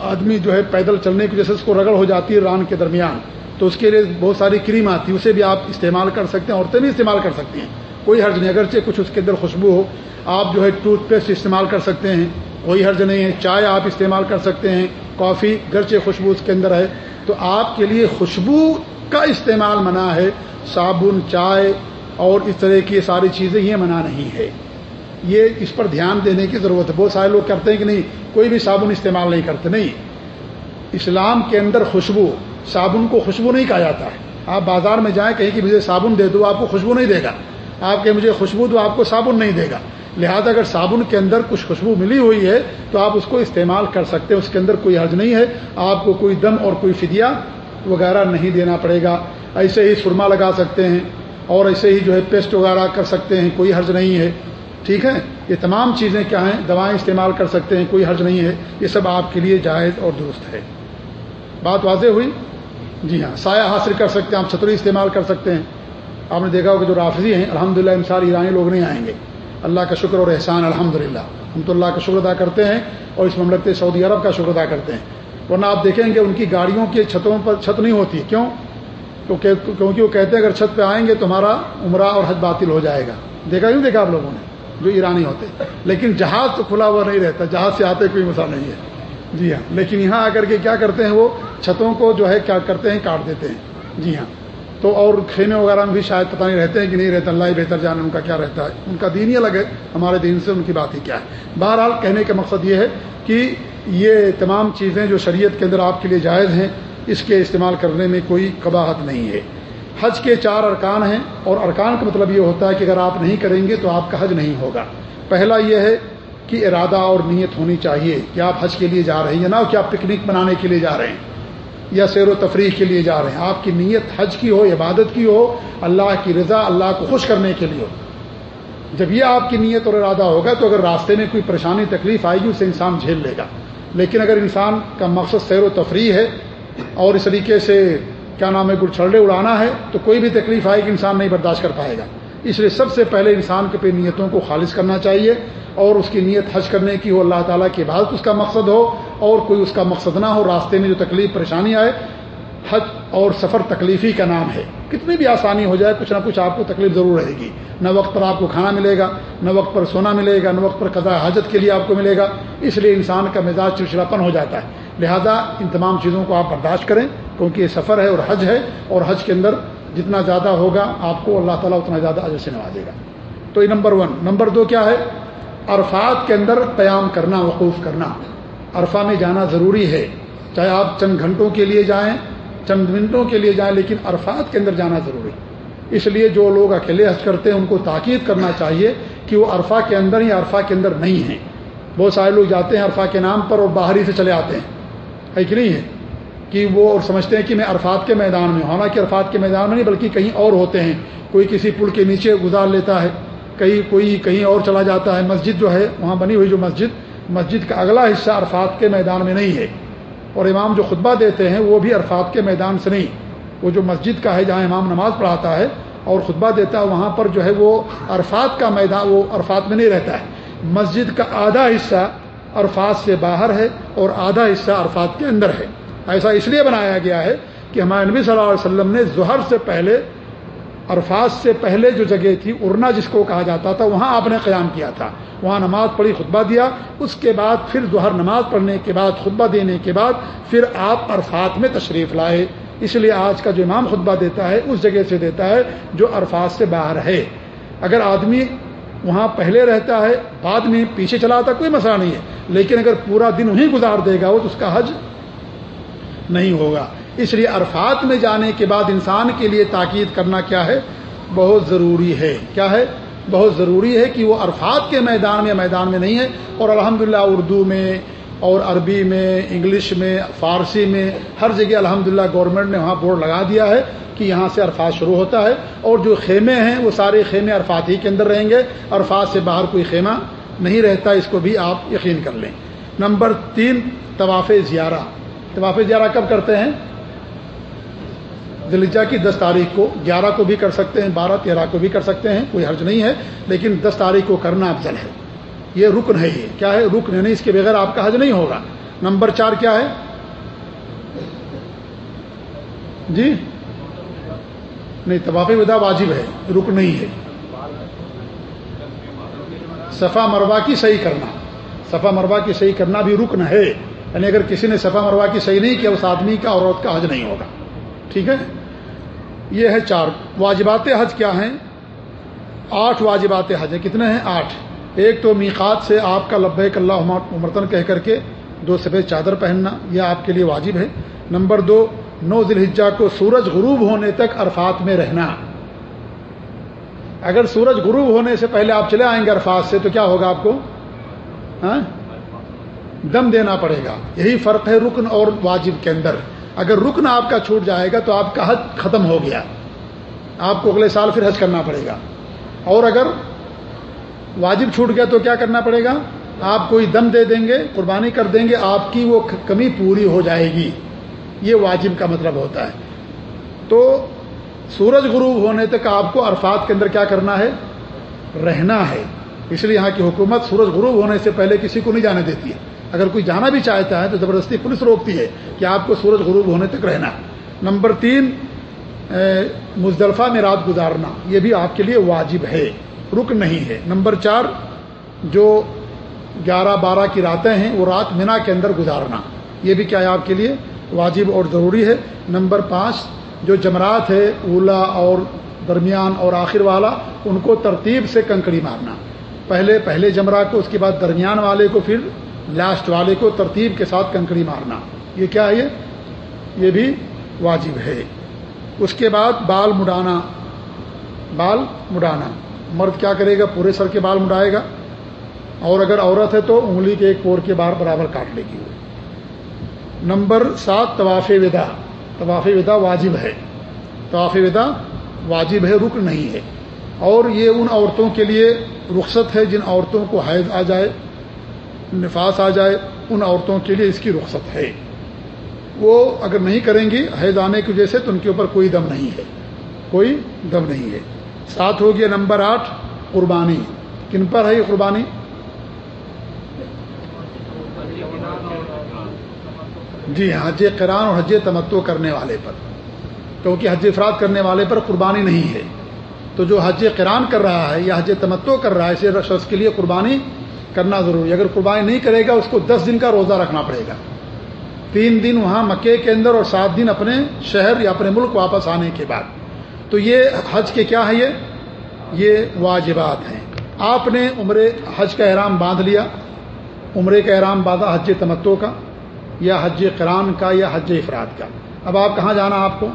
آدمی جو ہے پیدل چلنے کی وجہ سے اس کو رگڑ ہو جاتی ہے ران کے درمیان۔ تو اس کے لیے بہت ساری کریم آتی ہے اسے بھی آپ استعمال کر سکتے ہیں، عورتیں بھی استعمال کر سکتی ہیں۔ کوئی حرج نہیں، اگرچہ کچھ اس کے اندر خوشبو ہو، آپ جو ہے ٹوتھ پیسٹ استعمال کر سکتے ہیں، کوئی حرج نہیں ہے۔ چائے آپ استعمال کر سکتے ہیں، کافی گرچہ خوشبو اس کے اندر ہے۔ تو آپ کے لیے خوشبو کا استعمال منع ہے، صابن، چائے اور اس طرح کی ساری چیزیں یہ منع نہیں ہے۔ یہ اس پر دھیان دینے کی ضرورت ہے۔ بہت سارے لوگ کرتے ہیں کہ نہیں، کوئی بھی صابن استعمال نہیں کرتے۔ نہیں، اسلام کے اندر خوشبو، صابن کو خوشبو نہیں کہا جاتا ہے۔ آپ بازار میں جائیں، کہیں کہ مجھے صابن دے دو، آپ کو خوشبو نہیں دے گا۔ آپ کہ مجھے خوشبو دو، آپ کو صابن نہیں دے گا۔ لہذا اگر صابن کے اندر کچھ خوشبو ملی ہوئی ہے، تو آپ اس کو استعمال کر سکتے ہیں۔ اس کے اندر کوئی حرج نہیں ہے۔ آپ کو کوئی دم اور کوئی فدیہ وغیرہ نہیں دینا پڑے گا۔ ایسے ہی سرما لگا سکتے ہیں اور ایسے ہی جو ہے پیسٹ وغیرہ کر سکتے ہیں، کوئی حرج نہیں ہے۔ ٹھیک ہے؟ یہ تمام چیزیں کیا ہیں؟ دوائیں استعمال کر سکتے ہیں، کوئی حرج نہیں ہے۔ یہ سب آپ کے لیے جائز اور درست ہے۔ بات واضح ہوئی؟ جی ہاں سایہ حاصل کر سکتے ہیں، آپ چھتری استعمال کر سکتے ہیں۔ آپ نے دیکھا ہوگا جو رافضی ہیں الحمد للہ انسان ایرانی لوگ نہیں آئیں گے۔ اللہ کا شکر اور احسان الحمد للہ ہم تو اللہ کا شکر ادا کرتے ہیں اور اس مملکت سعودی عرب کا شکر ادا کرتے ہیں۔ ورنہ آپ دیکھیں گے ان کی گاڑیوں کی چھتوں پر چھت نہیں ہوتی۔ کیوں؟ کیونکہ وہ کہتے ہیں اگر چھت پہ آئیں گے تو ہمارا عمرہ اور حج باطل ہو جائے گا۔ دیکھا کیوں دیکھا آپ لوگوں نے؟ جو ایرانی ہوتے۔ لیکن جہاز تو کھلا ہوا نہیں رہتا، جہاز سے آتے کوئی مسئلہ نہیں ہے۔ جی ہاں لیکن یہاں آ کر کے کیا کرتے ہیں، وہ چھتوں کو جو ہے کیا کرتے ہیں، کاٹ دیتے ہیں۔ جی ہاں تو اور خیمے وغیرہ میں بھی شاید پتہ نہیں رہتے ہیں کہ نہیں رہتے، اللہ ہی بہتر جانے ان کا کیا رہتا ہے۔ ان کا دین ہی الگ ہے، ہمارے دین سے ان کی بات ہی کیا ہے۔ بہرحال کہنے کا مقصد یہ ہے کہ یہ تمام چیزیں جو شریعت کے اندر آپ کے لیے جائز ہیں، اس کے استعمال کرنے میں کوئی قباحت نہیں ہے۔ حج کے چار ارکان ہیں اور ارکان کا مطلب یہ ہوتا ہے کہ اگر آپ نہیں کریں گے تو آپ کا حج نہیں ہوگا۔ پہلا یہ ہے کہ ارادہ اور نیت ہونی چاہیے کہ آپ حج کے لیے جا رہے ہیں یا نہ کہ آپ پکنک منانے کے لیے جا رہے ہیں یا سیر و تفریح کے لیے جا رہے ہیں۔ آپ کی نیت حج کی ہو، عبادت کی ہو، اللہ کی رضا، اللہ کو خوش کرنے کے لیے ہو۔ جب یہ آپ کی نیت اور ارادہ ہوگا تو اگر راستے میں کوئی پریشانی، تکلیف آئے گی، اسے انسان جھیل لے گا۔ لیکن اگر انسان کا مقصد سیر و تفریح ہے اور اس طریقے سے کیا نام ہے گڑ اڑانا ہے، تو کوئی بھی تکلیف آئے گی، انسان نہیں برداشت کر پائے گا۔ اس لیے سب سے پہلے انسان کے پہ نیتوں کو خالص کرنا چاہیے اور اس کی نیت حج کرنے کی ہو، اللہ تعالیٰ کی بات اس کا مقصد ہو اور کوئی اس کا مقصد نہ ہو، راستے میں جو تکلیف، پریشانی آئے، حج اور سفر تکلیفی کا نام ہے۔ کتنی بھی آسانی ہو جائے، کچھ نہ کچھ آپ کو تکلیف ضرور رہے گی۔ نہ وقت پر آپ کو کھانا ملے گا، نہ وقت پر سونا ملے گا، نہ وقت پر قضاء حاجت کے لیے آپ کو ملے گا۔ اس لیے انسان کا مزاج چڑچڑاپن ہو جاتا ہے۔ لہذا ان تمام چیزوں کو آپ برداشت کریں، کیونکہ یہ سفر ہے اور حج ہے، اور حج کے اندر جتنا زیادہ ہوگا آپ کو اللہ تعالیٰ اتنا زیادہ عجر سے نوازے گا۔ تو یہ نمبر ون۔ نمبر دو کیا ہے؟ عرفات کے اندر قیام کرنا، وقوف کرنا۔ عرفہ میں جانا ضروری ہے۔ چاہے آپ چند گھنٹوں کے لیے جائیں چند منٹوں کے لیے جائیں، لیکن عرفات کے اندر جانا ضروری۔ اس لیے جو لوگ اکیلے حج کرتے ہیں، ان کو تاکید کرنا چاہیے کہ وہ عرفہ کے اندر ہی عرفہ کے اندر نہیں ہیں۔ بہت سارے لوگ جاتے ہیں عرفہ کے نام پر اور باہری سے چلے آتے ہیں۔ ہے کہ نہیں ہے؟ کہ وہ اور سمجھتے ہیں کہ میں عرفات کے میدان میں ہوں۔ حالانکہ عرفات کے میدان میں نہیں، بلکہ کہیں اور ہوتے ہیں۔ کوئی کسی پل کے نیچے گزار لیتا ہے، کہیں کوئی کہیں اور چلا جاتا ہے۔ مسجد جو ہے، وہاں بنی ہوئی جو مسجد مسجد کا اگلا حصہ عرفات کے میدان میں نہیں ہے۔ اور امام جو خطبہ دیتے ہیں وہ بھی عرفات کے میدان سے نہیں، وہ جو مسجد کا ہے جہاں امام نماز پڑھاتا ہے اور خطبہ دیتا ہے، وہاں پر جو ہے وہ عرفات کا میدان، وہ عرفات میں نہیں رہتا ہے۔ مسجد کا آدھا حصہ عرفات سے باہر ہے اور آدھا حصہ عرفات کے اندر ہے۔ ایسا اس لیے بنایا گیا ہے کہ ہمارے نبی صلی اللہ علیہ وسلم نے ظہر سے پہلے عرفات سے پہلے جو جگہ تھی، ارنا جس کو کہا جاتا تھا، وہاں آپ نے قیام کیا تھا۔ وہاں نماز پڑھی، خطبہ دیا۔ اس کے بعد پھر ظہر نماز پڑھنے کے بعد، خطبہ دینے کے بعد پھر آپ عرفات میں تشریف لائے۔ اس لیے آج کا جو امام خطبہ دیتا ہے، اس جگہ سے دیتا ہے جو عرفات سے باہر ہے۔ اگر آدمی وہاں پہلے رہتا ہے، بعد میں پیچھے چلا آتا کوئی مسئلہ نہیں ہے۔ لیکن اگر پورا دن وہیں گزار دے گا، وہ تو اس کا حج نہیں ہوگا۔ اس لیے عرفات میں جانے کے بعد انسان کے لیے تاکید کرنا کیا ہے؟ بہت ضروری ہے۔ کیا ہے؟ بہت ضروری ہے کہ وہ عرفات کے میدان میں میدان میں نہیں ہے، اور الحمدللہ اردو میں اور عربی میں، انگلش میں، فارسی میں، ہر جگہ الحمدللہ گورنمنٹ نے وہاں بورڈ لگا دیا ہے کہ یہاں سے عرفات شروع ہوتا ہے، اور جو خیمے ہیں وہ سارے خیمے عرفات ہی کے اندر رہیں گے۔ عرفات سے باہر کوئی خیمہ نہیں رہتا، اس کو بھی آپ یقین کر لیں۔ نمبر تین، طواف زیارہ۔ طواف زیارہ کب کرتے ہیں؟ دلجا کی دس تاریخ کو، گیارہ کو بھی کر سکتے ہیں، بارہ، تیرہ کو بھی کر سکتے ہیں، کوئی حرج نہیں ہے، لیکن دس تاریخ کو کرنا افضل ہے۔ یہ رکن ہے یہ۔ کیا ہے رکن؟ یعنی اس کے بغیر آپ کا حج نہیں ہوگا۔ نمبر چار کیا ہے؟ جی؟ نہیں طواف ودا واجب ہے رک نہیں ہے۔ صفا مروا کی صحیح کرنا۔ صفا مروا کی صحیح کرنا بھی رکن ہے۔ یعنی اگر کسی نے صفا مروا کی صحیح نہیں کیا، اس آدمی کا اور عورت کا حج نہیں ہوگا۔ ٹھیک ہے؟ یہ ہے چار۔ واجبات حج کیا ہیں؟ آٹھ واجبات حج ہیں۔ کتنے ہیں؟ آٹھ۔ ایک تو میقات سے آپ کا لبیک اللہ عمرتن کہہ کر کے دو سفید چادر پہننا، یہ آپ کے لیے واجب ہے۔ نمبر دو، نو ذی کو سورج غروب ہونے تک عرفات میں رہنا۔ اگر سورج غروب ہونے سے پہلے آپ چلے آئیں گے عرفات سے تو کیا ہوگا آپ کو؟ ہاں؟ دم دینا پڑے گا۔ یہی فرق ہے رکن اور واجب کے اندر۔ اگر رکن آپ کا چھوٹ جائے گا تو آپ کا حج ختم ہو گیا۔ آپ کو اگلے سال پھر حج کرنا پڑے گا۔ اور اگر واجب چھوٹ گیا تو کیا کرنا پڑے گا؟ آپ کوئی دم دے دیں گے، قربانی کر دیں گے، آپ کی وہ کمی پوری ہو جائے گی۔ یہ واجب کا مطلب ہوتا ہے۔ تو سورج غروب ہونے تک آپ کو عرفات کے اندر کیا کرنا ہے؟ رہنا ہے۔ اس لیے یہاں کی حکومت سورج غروب ہونے سے پہلے کسی کو نہیں جانے دیتی ہے۔ اگر کوئی جانا بھی چاہتا ہے تو زبردستی پولیس روکتی ہے کہ آپ کو سورج غروب ہونے تک رہنا نمبر تین مزدلفہ میں رات گزارنا، یہ بھی آپ کے لیے واجب ہے، رک نہیں ہے۔ نمبر چار، جو گیارہ بارہ کی راتیں ہیں، وہ رات مینا کے اندر گزارنا، یہ بھی کیا ہے آپ کے لیے واجب اور ضروری ہے۔ نمبر پانچ، جو جمرات ہے، اولا اور درمیان اور آخر والا، ان کو ترتیب سے کنکڑی مارنا۔ پہلے پہلے جمرہ کو، اس کے بعد درمیان والے کو، پھر لاسٹ والے کو ترتیب کے ساتھ کنکڑی مارنا۔ یہ کیا ہے؟ یہ بھی واجب ہے۔ اس کے بعد بال مڈانا۔ بال مڈانا۔ مرد کیا کرے گا؟ پورے سر کے بال مڈائے گا۔ اور اگر عورت ہے تو انگلی کے ایک پور کے بار برابر کاٹ لے گی۔ وہ نمبر سات، طواف ودا طواف ودا واجب ہے۔ طواف ودا واجب ہے رک نہیں ہے۔ اور یہ ان عورتوں کے لیے رخصت ہے جن عورتوں کو حیض آ جائے۔ نفاس آ جائے، ان عورتوں کے لیے اس کی رخصت ہے۔ وہ اگر نہیں کریں گی حیض آنے کی وجہ سے تو ان کے اوپر کوئی دم نہیں ہے۔ کوئی دم نہیں ہے۔ ساتھ ہو گیا نمبر آٹھ، قربانی۔ کن پر ہے یہ قربانی؟ جی حج کران اور حج تمتو کرنے والے پر۔ کیونکہ حج افراد کرنے والے پر قربانی نہیں ہے۔ تو جو حج کران کر رہا ہے یا حج تمتو کر رہا ہے اسے شخص کے لیے قربانی کرنا ضروری ہے۔ اگر قربانی نہیں کرے گا، اس کو دس دن کا روزہ رکھنا پڑے گا۔ تین دن وہاں مکے کے اندر اور سات دن اپنے شہر یا اپنے ملک واپس آنے کے بعد۔ تو یہ حج کے کیا ہے یہ؟ یہ واجبات ہیں۔ آپ نے عمر حج کا احرام باندھ لیا۔ عمرے کا احرام باندھا حج تمتو کا، یا حج کران کا، یا حج افراد کا۔ اب آپ کہاں جانا آپ کو؟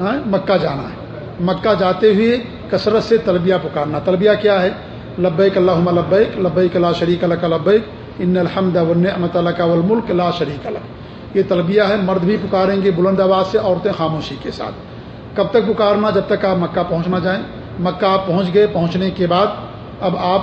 ہاں، مکہ جانا ہے۔ مکہ جاتے ہوئے کثرت سے تلبیہ پکارنا۔ تلبیہ کیا ہے؟ لبیک اللہ لبیک لبیک لا شریک اللہ لبیک، ان الحمد ونعمت اللہ والملک لا شریک اللہ یہ تلبیہ ہے، مرد بھی پکاریں گے بلند آباد سے عورتیں خاموشی کے ساتھ۔ کب تک پکارنا؟ جب تک آپ مکہ پہنچنا جائیں۔ مکہ آپ پہنچ گئے، پہنچنے کے بعد اب آپ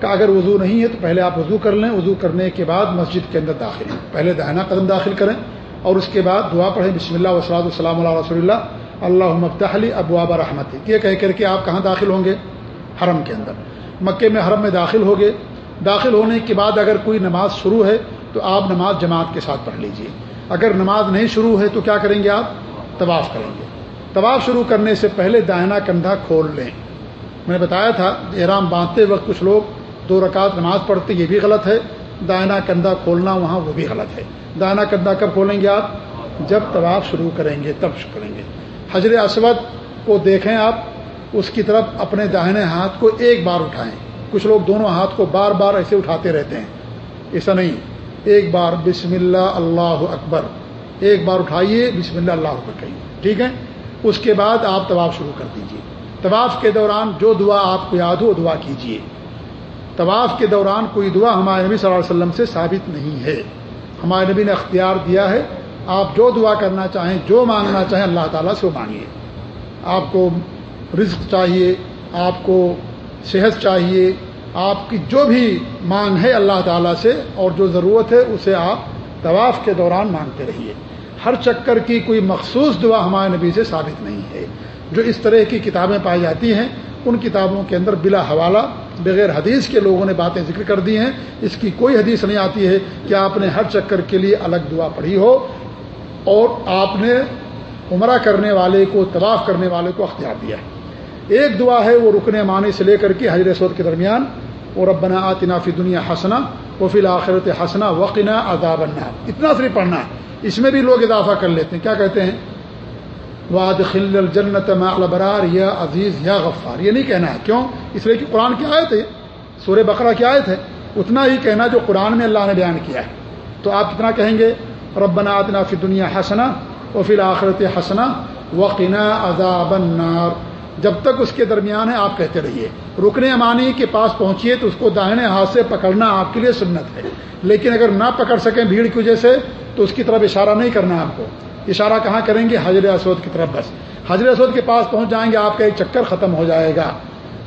کا اگر وضو نہیں ہے تو پہلے آپ وضو کر لیں۔ وضو کرنے کے بعد مسجد کے اندر داخل۔ ہیں پہلے دہنا قدم داخل کریں اور اس کے بعد دعا پڑھیں، بسم اللہ وسلات السلام علیہ رسول اللہ۔ اللہ مفتحلی ابواب رحمت یہ کہہ کر کے آپ کہاں داخل ہوں گے؟ حرم کے اندر۔ مکے میں حرم میں داخل ہو گئے داخل ہونے کے بعد اگر کوئی نماز شروع ہے تو آپ نماز جماعت کے ساتھ پڑھ لیجیے۔ اگر نماز نہیں شروع ہے تو کیا کریں گے آپ؟ طواف کریں گے۔ طواف شروع کرنے سے پہلے دائنا کندھا کھول لیں۔ میں نے بتایا تھا، احرام باندھتے وقت کچھ لوگ دو رکعت نماز پڑھتے، یہ بھی غلط ہے۔ دائنا کندھا کھولنا وہاں وہ بھی غلط ہے۔ دائنا کندھا کب کھولیں گے آپ؟ جب طواف شروع کریں گے، تب کریں گے۔ حضر اسود کو دیکھیں آپ، اس کی طرف اپنے داہنے ہاتھ کو ایک بار اٹھائیں۔ کچھ لوگ دونوں ہاتھ کو بار بار ایسے اٹھاتے رہتے ہیں۔ ایسا نہیں۔ ایک بار بسم اللہ اللہ اکبر۔ ایک بار اٹھائیے، بسم اللہ اللہ اکبر کہیے ٹھیک ہے؟ اس کے بعد آپ طواف شروع کر دیجیے طواف کے دوران جو دعا آپ کو یاد ہو، وہ دعا کیجیے طواف کے دوران کوئی دعا ہمارے نبی صلی اللہ علیہ وسلم سے ثابت نہیں ہے۔ ہمارے نبی نے اختیار دیا ہے آپ جو دعا کرنا چاہیں، جو مانگنا چاہیں، اللہ تعالیٰ سے وہ مانگیے۔ آپ کو رزق چاہیے، آپ کو صحت چاہیے، آپ کی جو بھی مانگ ہے اللہ تعالیٰ سے اور جو ضرورت ہے اسے آپ طواف کے دوران مانگتے رہیے۔ ہر چکر کی کوئی مخصوص دعا ہمارے نبی سے ثابت نہیں ہے۔ جو اس طرح کی کتابیں پائی جاتی ہیں، ان کتابوں کے اندر بلا حوالہ بغیر حدیث کے لوگوں نے باتیں ذکر کر دی ہیں۔ اس کی کوئی حدیث نہیں آتی ہے کہ آپ نے ہر چکر کے لیے الگ دعا پڑھی ہو۔ اور آپ نے عمرہ کرنے والے کو، طواف کرنے والے کو اختیار دیا ہے۔ ایک دعا ہے وہ رکن معنی سے لے کر کے حضر سعود کے درمیان اور ربنا آتنا فی دنیا حسنا و فی الآخرت حسنا وقنا عذاب النار۔ اتنا صرف پڑھنا ہے۔ اس میں بھی لوگ اضافہ کر لیتے ہیں۔ کیا کہتے ہیں؟ واد خل الجنت برار یا عزیز، یا غفار۔ یہ نہیں کہنا ہے۔ کیوں؟ اس لیے کہ قرآن کی آیت ہے، سورہ بقرہ کی آیت ہے۔ اتنا ہی کہنا جو قرآن میں اللہ نے بیان کیا ہے۔ تو آپ کتنا کہیں گے؟ ربنا آتنا فی دنیا حسنا و فی الآخرت حسنا وقنا عذاب النار۔ جب تک اس کے درمیان ہے، آپ کہتے رہیے۔ رکن امانی کے پاس پہنچیے تو اس کو داہنے ہاتھ سے پکڑنا آپ کے لیے سنت ہے۔ لیکن اگر نہ پکڑ سکیں بھیڑ کی وجہ سے، تو اس کی طرف اشارہ نہیں کرنا آپ کو۔ اشارہ کہاں کریں گے؟ حضر اسود کی طرف بس۔ حضر اسود کے پاس پہنچ جائیں گے، آپ کا ایک چکر ختم ہو جائے گا۔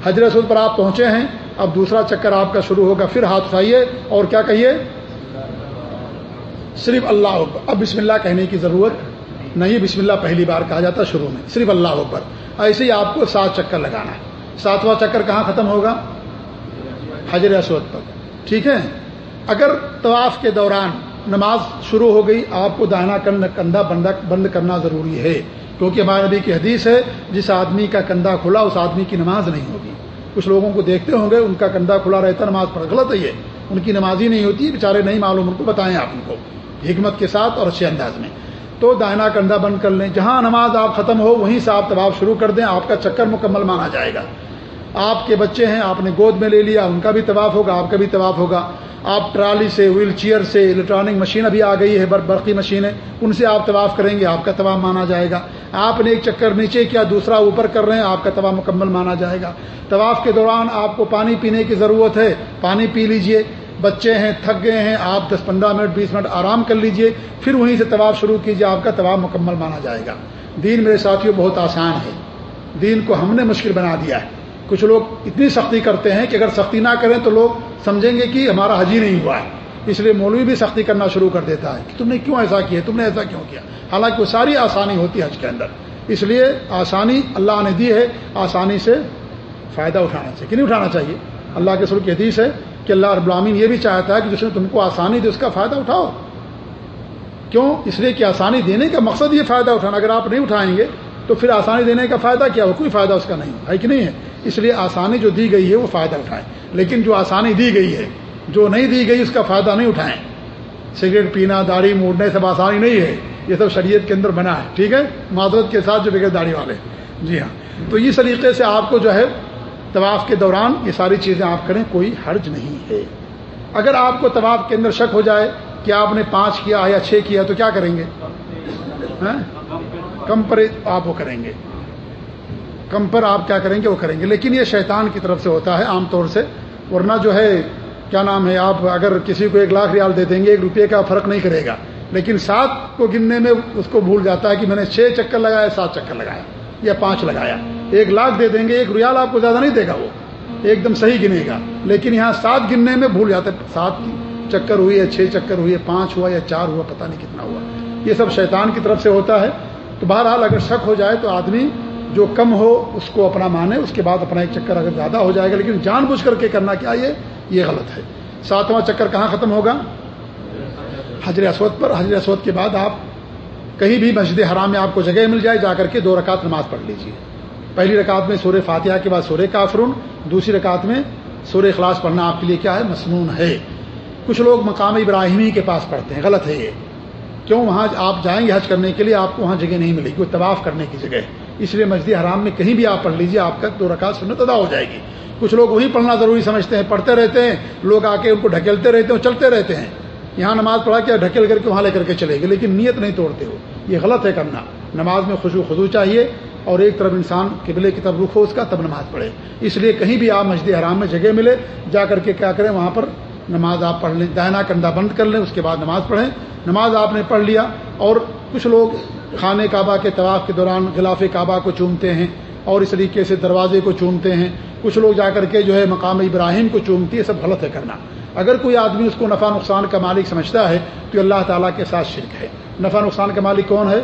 حضر اسود پر آپ پہنچے ہیں، اب دوسرا چکر آپ کا شروع ہوگا۔ پھر ہاتھ اٹھائیے اور کیا کہیے؟ صرف اللہ اکبر۔ اب بسم اللہ کہنے کی ضرورت نہیں، بسم اللہ پہلی بار کہا جاتا شروع میں۔ صرف اللہ اکبر۔ ایسے ہی آپ کو سات چکر لگانا ہے۔ ساتواں چکر کہاں ختم ہوگا؟ حجر اسود پر۔ ٹھیک ہے؟ اگر طواف کے دوران نماز شروع ہو گئی، آپ کو دائنا کندھا بند کرنا ضروری ہے۔ کیونکہ ہمارے نبی کی حدیث ہے، جس آدمی کا کندھا کھلا، اس آدمی کی نماز نہیں ہوگی۔ کچھ لوگوں کو دیکھتے ہوں گے، ان کا کندھا کھلا رہتا نماز پڑھ غلط ہے یہ۔ ان کی نماز ہی نہیں ہوتی، بیچارے نہیں معلوم، ان کو بتائیں آپ ان کو۔ حکمت کے ساتھ اور اچھے انداز میں۔ تو دائنا کندھا بند کر لیں۔ جہاں نماز آپ ختم ہو، وہیں سے آپ طواف شروع کر دیں۔ آپ کا چکر مکمل مانا جائے گا۔ آپ کے بچے ہیں، آپ نے گود میں لے لیا، ان کا بھی طواف ہوگا، آپ کا بھی طواف ہوگا۔ آپ ٹرالی سے، ویل چیئر سے، الیکٹرانک مشین ابھی آ گئی ہے برقی مشینیں ان سے آپ طواف کریں گے، آپ کا طواف مانا جائے گا۔ آپ نے ایک چکر نیچے کیا، دوسرا اوپر کر رہے ہیں، آپ کا طواف مکمل مانا جائے گا۔ طواف کے دوران آپ کو پانی پینے کی ضرورت ہے۔ پانی پی لیجیے۔ بچے ہیں، تھک گئے ہیں، آپ دس پندرہ منٹ، بیس منٹ آرام کر لیجیے، پھر وہیں سے طواف شروع کیجیے، آپ کا طواف مکمل مانا جائے گا۔ دین میرے ساتھیوں بہت آسان ہے۔ دین کو ہم نے مشکل بنا دیا ہے۔ کچھ لوگ اتنی سختی کرتے ہیں کہ اگر سختی نہ کریں تو لوگ سمجھیں گے کہ ہمارا حج ہی نہیں ہوا ہے۔ اس لیے مولوی بھی سختی کرنا شروع کر دیتا ہے کہ تم نے کیوں ایسا کیا، تم نے ایسا کیوں کیا؟ حالانکہ وہ ساری آسانی ہوتی ہے حج کے اندر۔ اس لیے آسانی اللہ نے دی ہے، آسانی سے فائدہ اٹھانا چاہیے۔ کہ نہیں اٹھانا چاہیے؟ اللہ کے سر کی حدیث ہے کہ اللہ رب العالمین یہ بھی چاہتا ہے کہ جس نے تم کو آسانی دے اس کا فائدہ اٹھاؤ۔ کیوں؟ اس لیے کہ آسانی دینے کا مقصد یہ فائدہ اٹھانا، اگر آپ نہیں اٹھائیں گے تو پھر آسانی دینے کا فائدہ کیا؟ ہو کوئی فائدہ اس کا نہیں، ہے کہ نہیں ہے؟ اس لیے آسانی جو دی گئی ہے وہ فائدہ اٹھائیں۔ لیکن جو آسانی دی گئی ہے، جو نہیں دی گئی اس کا فائدہ نہیں اٹھائیں۔ سگریٹ پینا، داڑھی موڑنے، سب آسانی نہیں ہے۔ یہ سب شریعت کے اندر بنا ہے، ٹھیک ہے؟ معذرت کے ساتھ جو بغیر داڑھی والے۔ جی ہاں۔ تو اس طریقے سے آپ کو جو ہے طواف کے دوران یہ ساری چیزیں آپ کریں، کوئی حرج نہیں ہے۔ اگر آپ کو طواف کے اندر شک ہو جائے کہ آپ نے پانچ کیا یا چھ کیا، تو کیا کریں گے؟ ہاں؟ کم پر آپ وہ کریں گے۔ کم پر آپ کیا کریں گے؟ وہ کریں گے۔ لیکن یہ شیطان کی طرف سے ہوتا ہے عام طور سے۔ ورنہ جو ہے، کیا نام ہے، آپ اگر کسی کو ایک لاکھ ریال دے دیں گے، ایک روپے کا فرق نہیں کرے گا۔ لیکن سات کو گننے میں اس کو بھول جاتا ہے کہ میں نے چھ چکر لگایا سات چکر لگایا یا پانچ لگایا۔ ایک لاکھ دے دیں گے، ایک ریال آپ کو زیادہ نہیں دے گا وہ۔ ایک دم صحیح گنے گا۔ لیکن یہاں سات گننے میں بھول جاتا ہے سات چکر ہوئی ہے چھ چکر ہوئی ہے پانچ ہوا یا چار ہوا، پتہ نہیں کتنا ہوا۔ یہ سب شیطان کی طرف سے ہوتا ہے۔ تو بہرحال اگر شک ہو جائے تو آدمی جو کم ہو، اس کو اپنا مانے۔ اس کے بعد اپنا ایک چکر اگر زیادہ ہو جائے گا، لیکن جان بوجھ کر کے کرنا کیا یہ؟ یہ غلط ہے۔ ساتواں چکر کہاں ختم ہوگا؟ حضر اسود پر۔ حضر اسود کے بعد آپ کہیں بھی مسجد حرام میں آپ کو جگہ مل جائے، جا کر کے دو رکعت نماز پڑھ لیجیے پہلی رکعت میں سورہ فاتحہ کے بعد سورہ کافرون، دوسری رکعت میں سورہ اخلاص پڑھنا آپ کے لیے کیا ہے؟ مصنون ہے۔ کچھ لوگ مقام ابراہیمی کے پاس پڑھتے ہیں، غلط ہے یہ۔ کیوں؟ وہاں آپ جائیں گے حج کرنے کے لیے، آپ کو وہاں جگہ نہیں ملے گی کوئی طواف کرنے کی جگہ اس لیے مسجد حرام میں کہیں بھی آپ پڑھ لیجیے آپ کا دو رکعت سنت ادا ہو جائے گی۔ کچھ لوگ وہیں پڑھنا ضروری سمجھتے ہیں، پڑھتے رہتے ہیں، لوگ آ کے ان کو ڈھکیلتے رہتے ہیں، چلتے رہتے ہیں۔ یہاں نماز پڑھا کے ڈھکیل کر کے وہاں لے کر کے چلے گی لیکن نیت نہیں توڑتے ہو یہ غلط ہے کرنا۔ نماز میں خوشو خزو چاہیے اور ایک طرف انسان قبلے کی طرف رخ ہو، اس کا تب نماز پڑھے۔ اس لیے کہیں بھی آپ مسجد حرام میں جگہ ملے، جا کر کے کیا کریں، وہاں پر نماز آپ پڑھ لیں دائنا کندھا بند کر لیں، اس کے بعد نماز پڑھیں۔ نماز آپ نے پڑھ لیا اور کچھ لوگ خانہ کعبہ کے طواف کے دوران غلاف کعبہ کو چومتے ہیں اور اس طریقے سے دروازے کو چومتے ہیں۔ کچھ لوگ جا کر کے جو ہے مقام ابراہیم کو چومتی ہے سب غلط ہے کرنا۔ اگر کوئی آدمی اس کو نفع نقصان کا مالک سمجھتا ہے، تو اللہ تعالیٰ کے ساتھ شرک ہے۔ نفع نقصان کا مالک کون ہے؟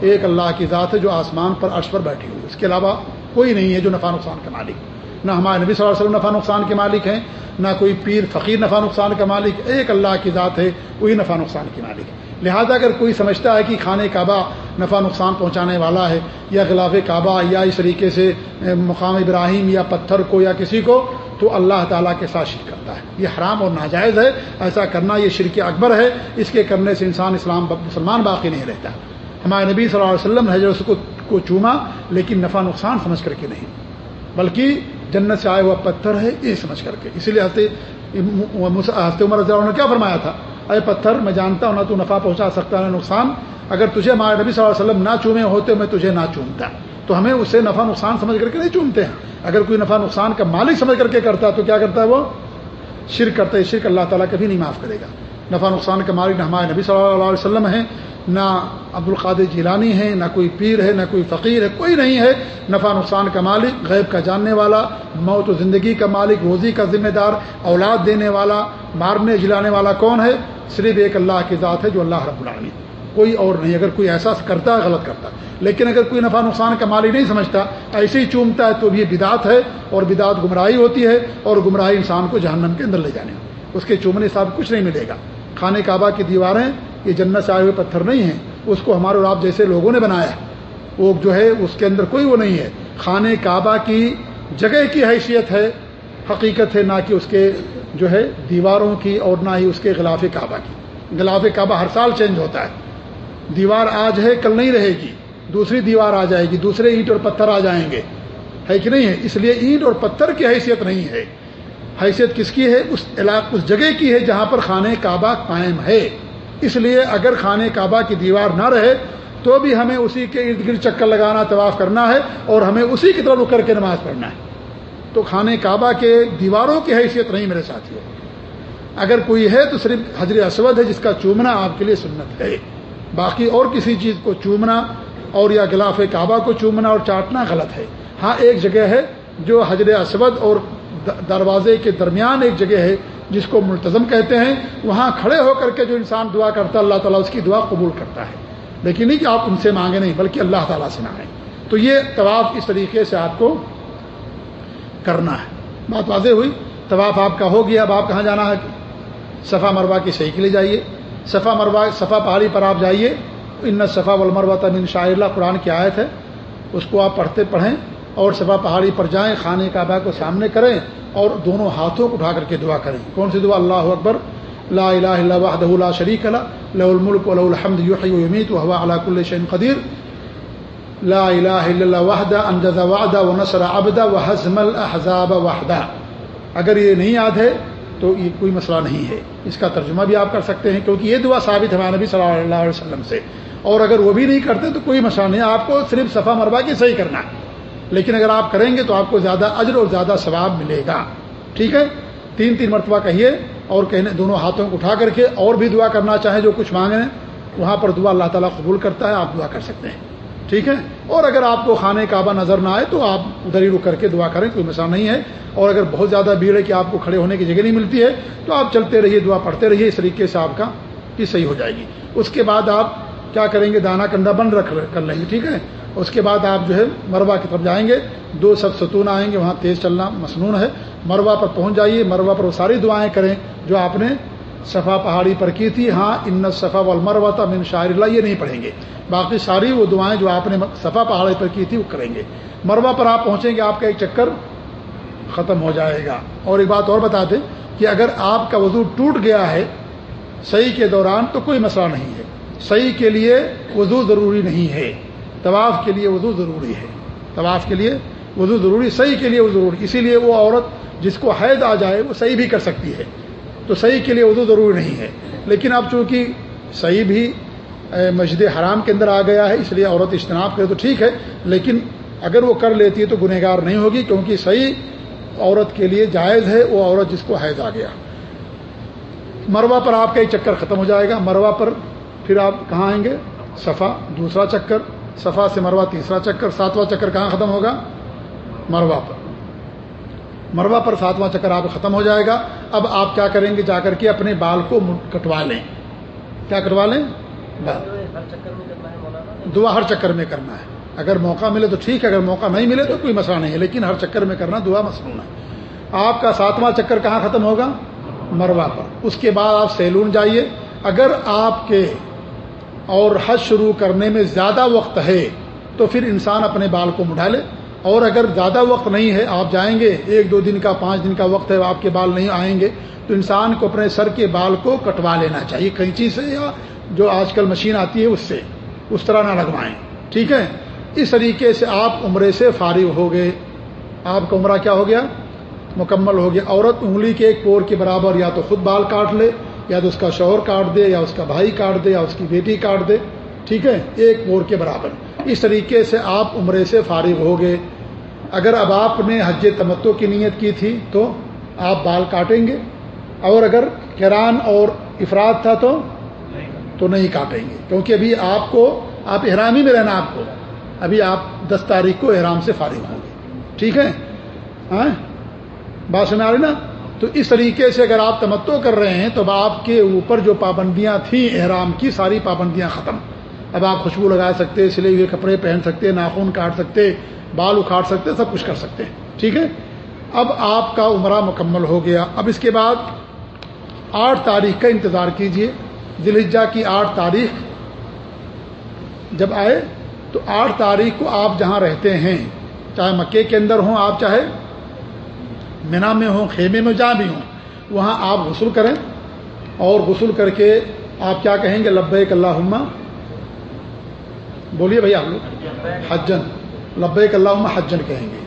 ایک اللہ کی ذات ہے جو آسمان پر عرش پر بیٹھی ہوئی اس کے علاوہ کوئی نہیں ہے جو نفع نقصان کا مالک۔ نہ ہمارے نبی صلی اللہ علیہ وسلم نفع نقصان کے مالک ہیں، نہ کوئی پیر فقیر نفع نقصان کا مالک، ایک اللہ کی ذات ہے، وہی نفع نقصان کی مالک لہذا اگر کوئی سمجھتا ہے کہ کھانے کعبہ نفع نقصان پہنچانے والا ہے، یا غلاف کعبہ، یا اس طریقے سے مقام ابراہیم، یا پتھر کو، یا کسی کو تو اللہ تعالیٰ کے ساتھ شرک کرتا ہے۔ یہ حرام اور ناجائز ہے۔ ایسا کرنا یہ شرک اکبر ہے۔ اس کے کرنے سے انسان اسلام مسلمان باقی نہیں رہتا۔ ہمارے نبی صلی اللہ علیہ وسلم حضرت کو چوما، لیکن نفع نقصان سمجھ کر کے نہیں۔ بلکہ جنت سے آئے ہوا پتھر ہے، یہ سمجھ کر کے۔ اسی لیے ہفتے عمر رضی اللہ نے کیا فرمایا تھا؟ اے پتھر، میں جانتا ہوں نہ تو نفع پہنچا سکتا نہ نقصان۔ اگر تجھے ہمارے نبی صلی اللہ علیہ وسلم نہ چومے ہوتے، میں تجھے نہ چومتا۔ تو ہمیں اسے نفع نقصان سمجھ کر کے نہیں چومتے ہیں۔ اگر کوئی نفع نقصان کا مالک سمجھ کر کے کرتا ہے تو کیا کرتا ہے وہ؟ شرک کرتا ہے۔ شرک اللہ تعالیٰ کبھی نہیں معاف کرے گا۔ نفع نقصان کا مالک نہ ہمارے نبی صلی اللہ علیہ وسلم ہیں، نہ عبد القادر جیلانی ہے نہ کوئی پیر ہے، نہ کوئی فقیر ہے، کوئی نہیں ہے۔ نفع نقصان کا مالک، غیب کا جاننے والا، موت و زندگی کا مالک، روزی کا ذمہ دار، اولاد دینے والا، مارنے جلانے والا کون ہے؟ صرف ایک اللہ کی ذات ہے جو اللہ رب العالمین۔ کوئی اور نہیں، اگر کوئی ایسا کرتا ہے، غلط کرتا لیکن اگر کوئی نفع نقصان کا مالک نہیں سمجھتا، ایسے ہی چومتا ہے تو یہ بدعت ہے اور بدعت گمراہی ہوتی ہے اور گمراہی انسان کو جہنم کے اندر لے جانے اس کے چومنے سے کچھ نہیں ملے گا۔ خانے کعبہ کی دیواریں یہ جنت سے آئے ہوئے پتھر نہیں ہیں۔ اس کو ہمارے اور آپ جیسے لوگوں نے بنایا وہ جو ہے، اس کے اندر کوئی وہ نہیں ہے۔ خانے کعبہ کی جگہ کی حیثیت ہے، حقیقت ہے، نہ کہ اس کے جو ہے دیواروں کی اور نہ ہی اس کے غلاف کعبہ کی۔ غلاف کعبہ ہر سال چینج ہوتا ہے۔ دیوار آج ہے، کل نہیں رہے گی۔ دوسری دیوار آ جائے گی، دوسرے اینٹ اور پتھر آ جائیں گے۔ ہے کہ نہیں ہے؟ اس لیے اینٹ اور پتھر کی حیثیت نہیں ہے۔ حیثیت کس کی ہے؟ اس علاق، اس جگہ کی ہے جہاں پر خانے کعبہ قائم ہے۔ اس لیے اگر خانے کعبہ کی دیوار نہ رہے، تو بھی ہمیں اسی کے ارد گرد چکر لگانا، طواف کرنا ہے اور ہمیں اسی کی طرف رک کر کے نماز پڑھنا ہے۔ تو خانے کعبہ کے دیواروں کی حیثیت نہیں میرے ساتھیوں اگر کوئی ہے تو صرف حضر اسود ہے جس کا چومنا آپ کے لیے سنت ہے۔ باقی اور کسی چیز کو چومنا اور یا غلاف کعبہ کو چومنا اور چاٹنا غلط ہے۔ ہاں ایک جگہ ہے جو حضر اسود اور دروازے کے درمیان ایک جگہ ہے جس کو ملتظم کہتے ہیں۔ وہاں کھڑے ہو کر کے جو انسان دعا کرتا ہے، اللہ تعالیٰ اس کی دعا قبول کرتا ہے۔ لیکن نہیں کہ آپ ان سے مانگے نہیں، بلکہ اللہ تعالیٰ سے مانگیں تو یہ طواف اس طریقے سے آپ کو کرنا ہے۔ بات واضح ہوئی؟ طواف آپ کا ہو گیا، اب آپ کہاں جانا ہے؟ صفا مروا کی صحیح کے لیے جائیے۔ صفا مروا صفا پہاڑی پر آپ جائیے۔ ان صفا والمروا تمن شاہ اللہ، قرآن کی آیت ہے۔ اس کو آپ پڑھتے پڑھیں اور صفا پہاڑی پر جائیں خانے کعبہ کو سامنے کریں اور دونوں ہاتھوں کو اٹھا کر کے دعا کریں۔ کون سی دعا؟ اللہ اکبر۔ لا الہ الا وحدہ لا شریک لا لہ الملک ولہ الحمد یحیی و یمیت و هو علی کل شیء قدیر۔ لا الہ الا اللہ وحدہ، انجز وعدہ ونصر عبدہ وحزم الاحزاب وحدہ۔ اگر یہ نہیں یاد ہے تو یہ کوئی مسئلہ نہیں ہے۔ اس کا ترجمہ بھی آپ کر سکتے ہیں، کیونکہ یہ دعا ثابت ہے ہمارے نبی صلی اللہ علیہ وسلم سے۔ اور اگر وہ بھی نہیں کرتے تو کوئی مسئلہ نہیں، آپ کو صرف صفا مربع کی صحیح کرنا ہے۔ لیکن اگر آپ کریں گے تو آپ کو زیادہ اجر اور زیادہ ثواب ملے گا۔ ٹھیک ہے؟ تین تین مرتبہ کہیے اور کہنے، دونوں ہاتھوں کو اٹھا کر کے اور بھی دعا کرنا چاہیں جو کچھ مانگیں وہاں پر دعا اللہ تعالیٰ قبول کرتا ہے، آپ دعا کر سکتے ہیں۔ ٹھیک ہے؟ اور اگر آپ کو خانے کعبہ نظر نہ آئے تو آپ ادھر ہی رک کر کے دعا کریں، کوئی مسئلہ نہیں ہے۔ اور اگر بہت زیادہ بھیڑ ہے کہ آپ کو کھڑے ہونے کی جگہ نہیں ملتی ہے، تو آپ چلتے رہیے، دعا پڑھتے رہیے، اس طریقے سے آپ کا یہ صحیح ہو جائے گی۔ اس کے بعد آپ کیا کریں گے؟ دانا کنڈا بند رکھ کر لیں گے، ٹھیک ہے؟ اس کے بعد آپ جو ہے مروا کی طرف جائیں گے۔ دو سب ستون آئیں گے، وہاں تیز چلنا مصنون ہے۔ مروا پر پہنچ جائیے مروا پر وہ ساری دعائیں کریں جو آپ نے صفا پہاڑی پر کی تھی ہاں ان صفا والمروا تھا من شاعر اللہ یہ نہیں پڑھیں گے۔ باقی ساری وہ دعائیں جو آپ نے صفا پہاڑی پر کی تھی، وہ کریں گے۔ مروا پر آپ پہنچیں گے، آپ کا ایک چکر ختم ہو جائے گا۔ اور ایک بات اور بتا دیں کہ اگر آپ کا وضو ٹوٹ گیا ہے صحیح کے دوران، تو کوئی مسئلہ نہیں ہے۔ صحیح کے لیے وضو ضروری نہیں ہے۔ طواف کے لیے وضو ضروری ہے۔ طواف کے لیے وضو ضروری، صحیح کے لیے وہ ضروری۔ اسی لیے وہ عورت جس کو حید آ جائے، وہ صحیح بھی کر سکتی ہے۔ تو صحیح کے لیے وضو ضروری نہیں ہے۔ لیکن اب چونکہ صحیح بھی مسجد حرام کے اندر آ گیا ہے، اس لیے عورت اجتناب کرے تو ٹھیک ہے۔ لیکن اگر وہ کر لیتی ہے تو گنہگار نہیں ہوگی، کیونکہ صحیح عورت کے لیے جائز ہے، وہ عورت جس کو حید آ گیا۔ مروا پر آپ کا ایک چکر ختم ہو جائے گا۔ مروا پر پھر آپ کہاں آئیں گے؟ صفا، دوسرا چکر۔ صفا سے مروا تیسرا چکر۔ ساتواں چکر کہاں ختم ہوگا؟ مروا پر۔ مروا پر ساتواں چکر آپ ختم ہو جائے گا۔ اب آپ کیا کریں گے جا کر کے اپنے بال کو کٹوا لیں۔ کیا کٹوا لیں؟ بال۔ دعا ہر چکر میں کرنا ہے۔ اگر موقع ملے تو ٹھیک ہے، اگر موقع نہیں ملے تو کوئی مسئلہ نہیں ہے، لیکن ہر چکر میں کرنا، دعا مسئلہ ہے۔ آپ کا ساتواں چکر کہاں ختم ہوگا؟ مروا پر۔ اس کے بعد آپ سیلون جائیے۔ اگر آپ کے اور حج شروع کرنے میں زیادہ وقت ہے تو پھر انسان اپنے بال کو مڈھا لے۔ اور اگر زیادہ وقت نہیں ہے، آپ جائیں گے، ایک دو دن کا، پانچ دن کا وقت ہے، آپ کے بال نہیں آئیں گے، تو انسان کو اپنے سر کے بال کو کٹوا لینا چاہیے کینچی سے، یا جو آج کل مشین آتی ہے، اس سے، اس طرح نہ لگوائیں، ٹھیک ہے؟ اس طریقے سے آپ عمرے سے فارغ ہو گئے۔ آپ کا عمرہ کیا ہو گیا؟ مکمل ہو گیا۔ عورت انگلی کے ایک پور کے برابر یا تو خود بال کاٹ لے، یا تو اس کا شوہر کاٹ دے، یا اس کا بھائی کاٹ دے، یا اس کی بیٹی کاٹ دے، ٹھیک ہے؟ ایک پور کے برابر۔ اس طریقے سے آپ عمرے سے فارغ ہو گئے۔ اگر اب آپ نے حج تمتو کی نیت کی تھی تو آپ بال کاٹیں گے، اور اگر کران اور افراد تھا تو تو نہیں کاٹیں گے، کیونکہ ابھی آپ کو، آپ احرامی میں رہنا آپ کو، ابھی آپ دس تاریخ کو احرام سے فارغ ہوں گے۔ ٹھیک ہے؟ ہاں؟ بات سمجھ آ رہی نا؟ تو اس طریقے سے اگر آپ تمتو کر رہے ہیں تو اب آپ کے اوپر جو پابندیاں تھیں احرام کی، ساری پابندیاں ختم۔ اب آپ خوشبو لگا سکتے، سلے ہوئے کپڑے پہن سکتے ناخون کاٹ سکتے بال اکھاڑ سکتے سب کچھ کر سکتے ہیں۔ ٹھیک ہے؟ اب آپ کا عمرہ مکمل ہو گیا۔ اب اس کے بعد آٹھ تاریخ کا انتظار کیجیے۔ دلجا کی آٹھ تاریخ جب آئے، تو آٹھ تاریخ کو آپ جہاں رہتے ہیں، چاہے مکے کے اندر ہوں، آپ چاہے مینا میں ہوں، خیمے میں، جہاں بھی ہوں، وہاں آپ غسل کریں۔ اور غسل کر کے آپ کیا کہیں گے؟ لبیک اللہ بولیے بھائی آپ لوگ حجن۔ لبیک اللہ حجن کہیں گے۔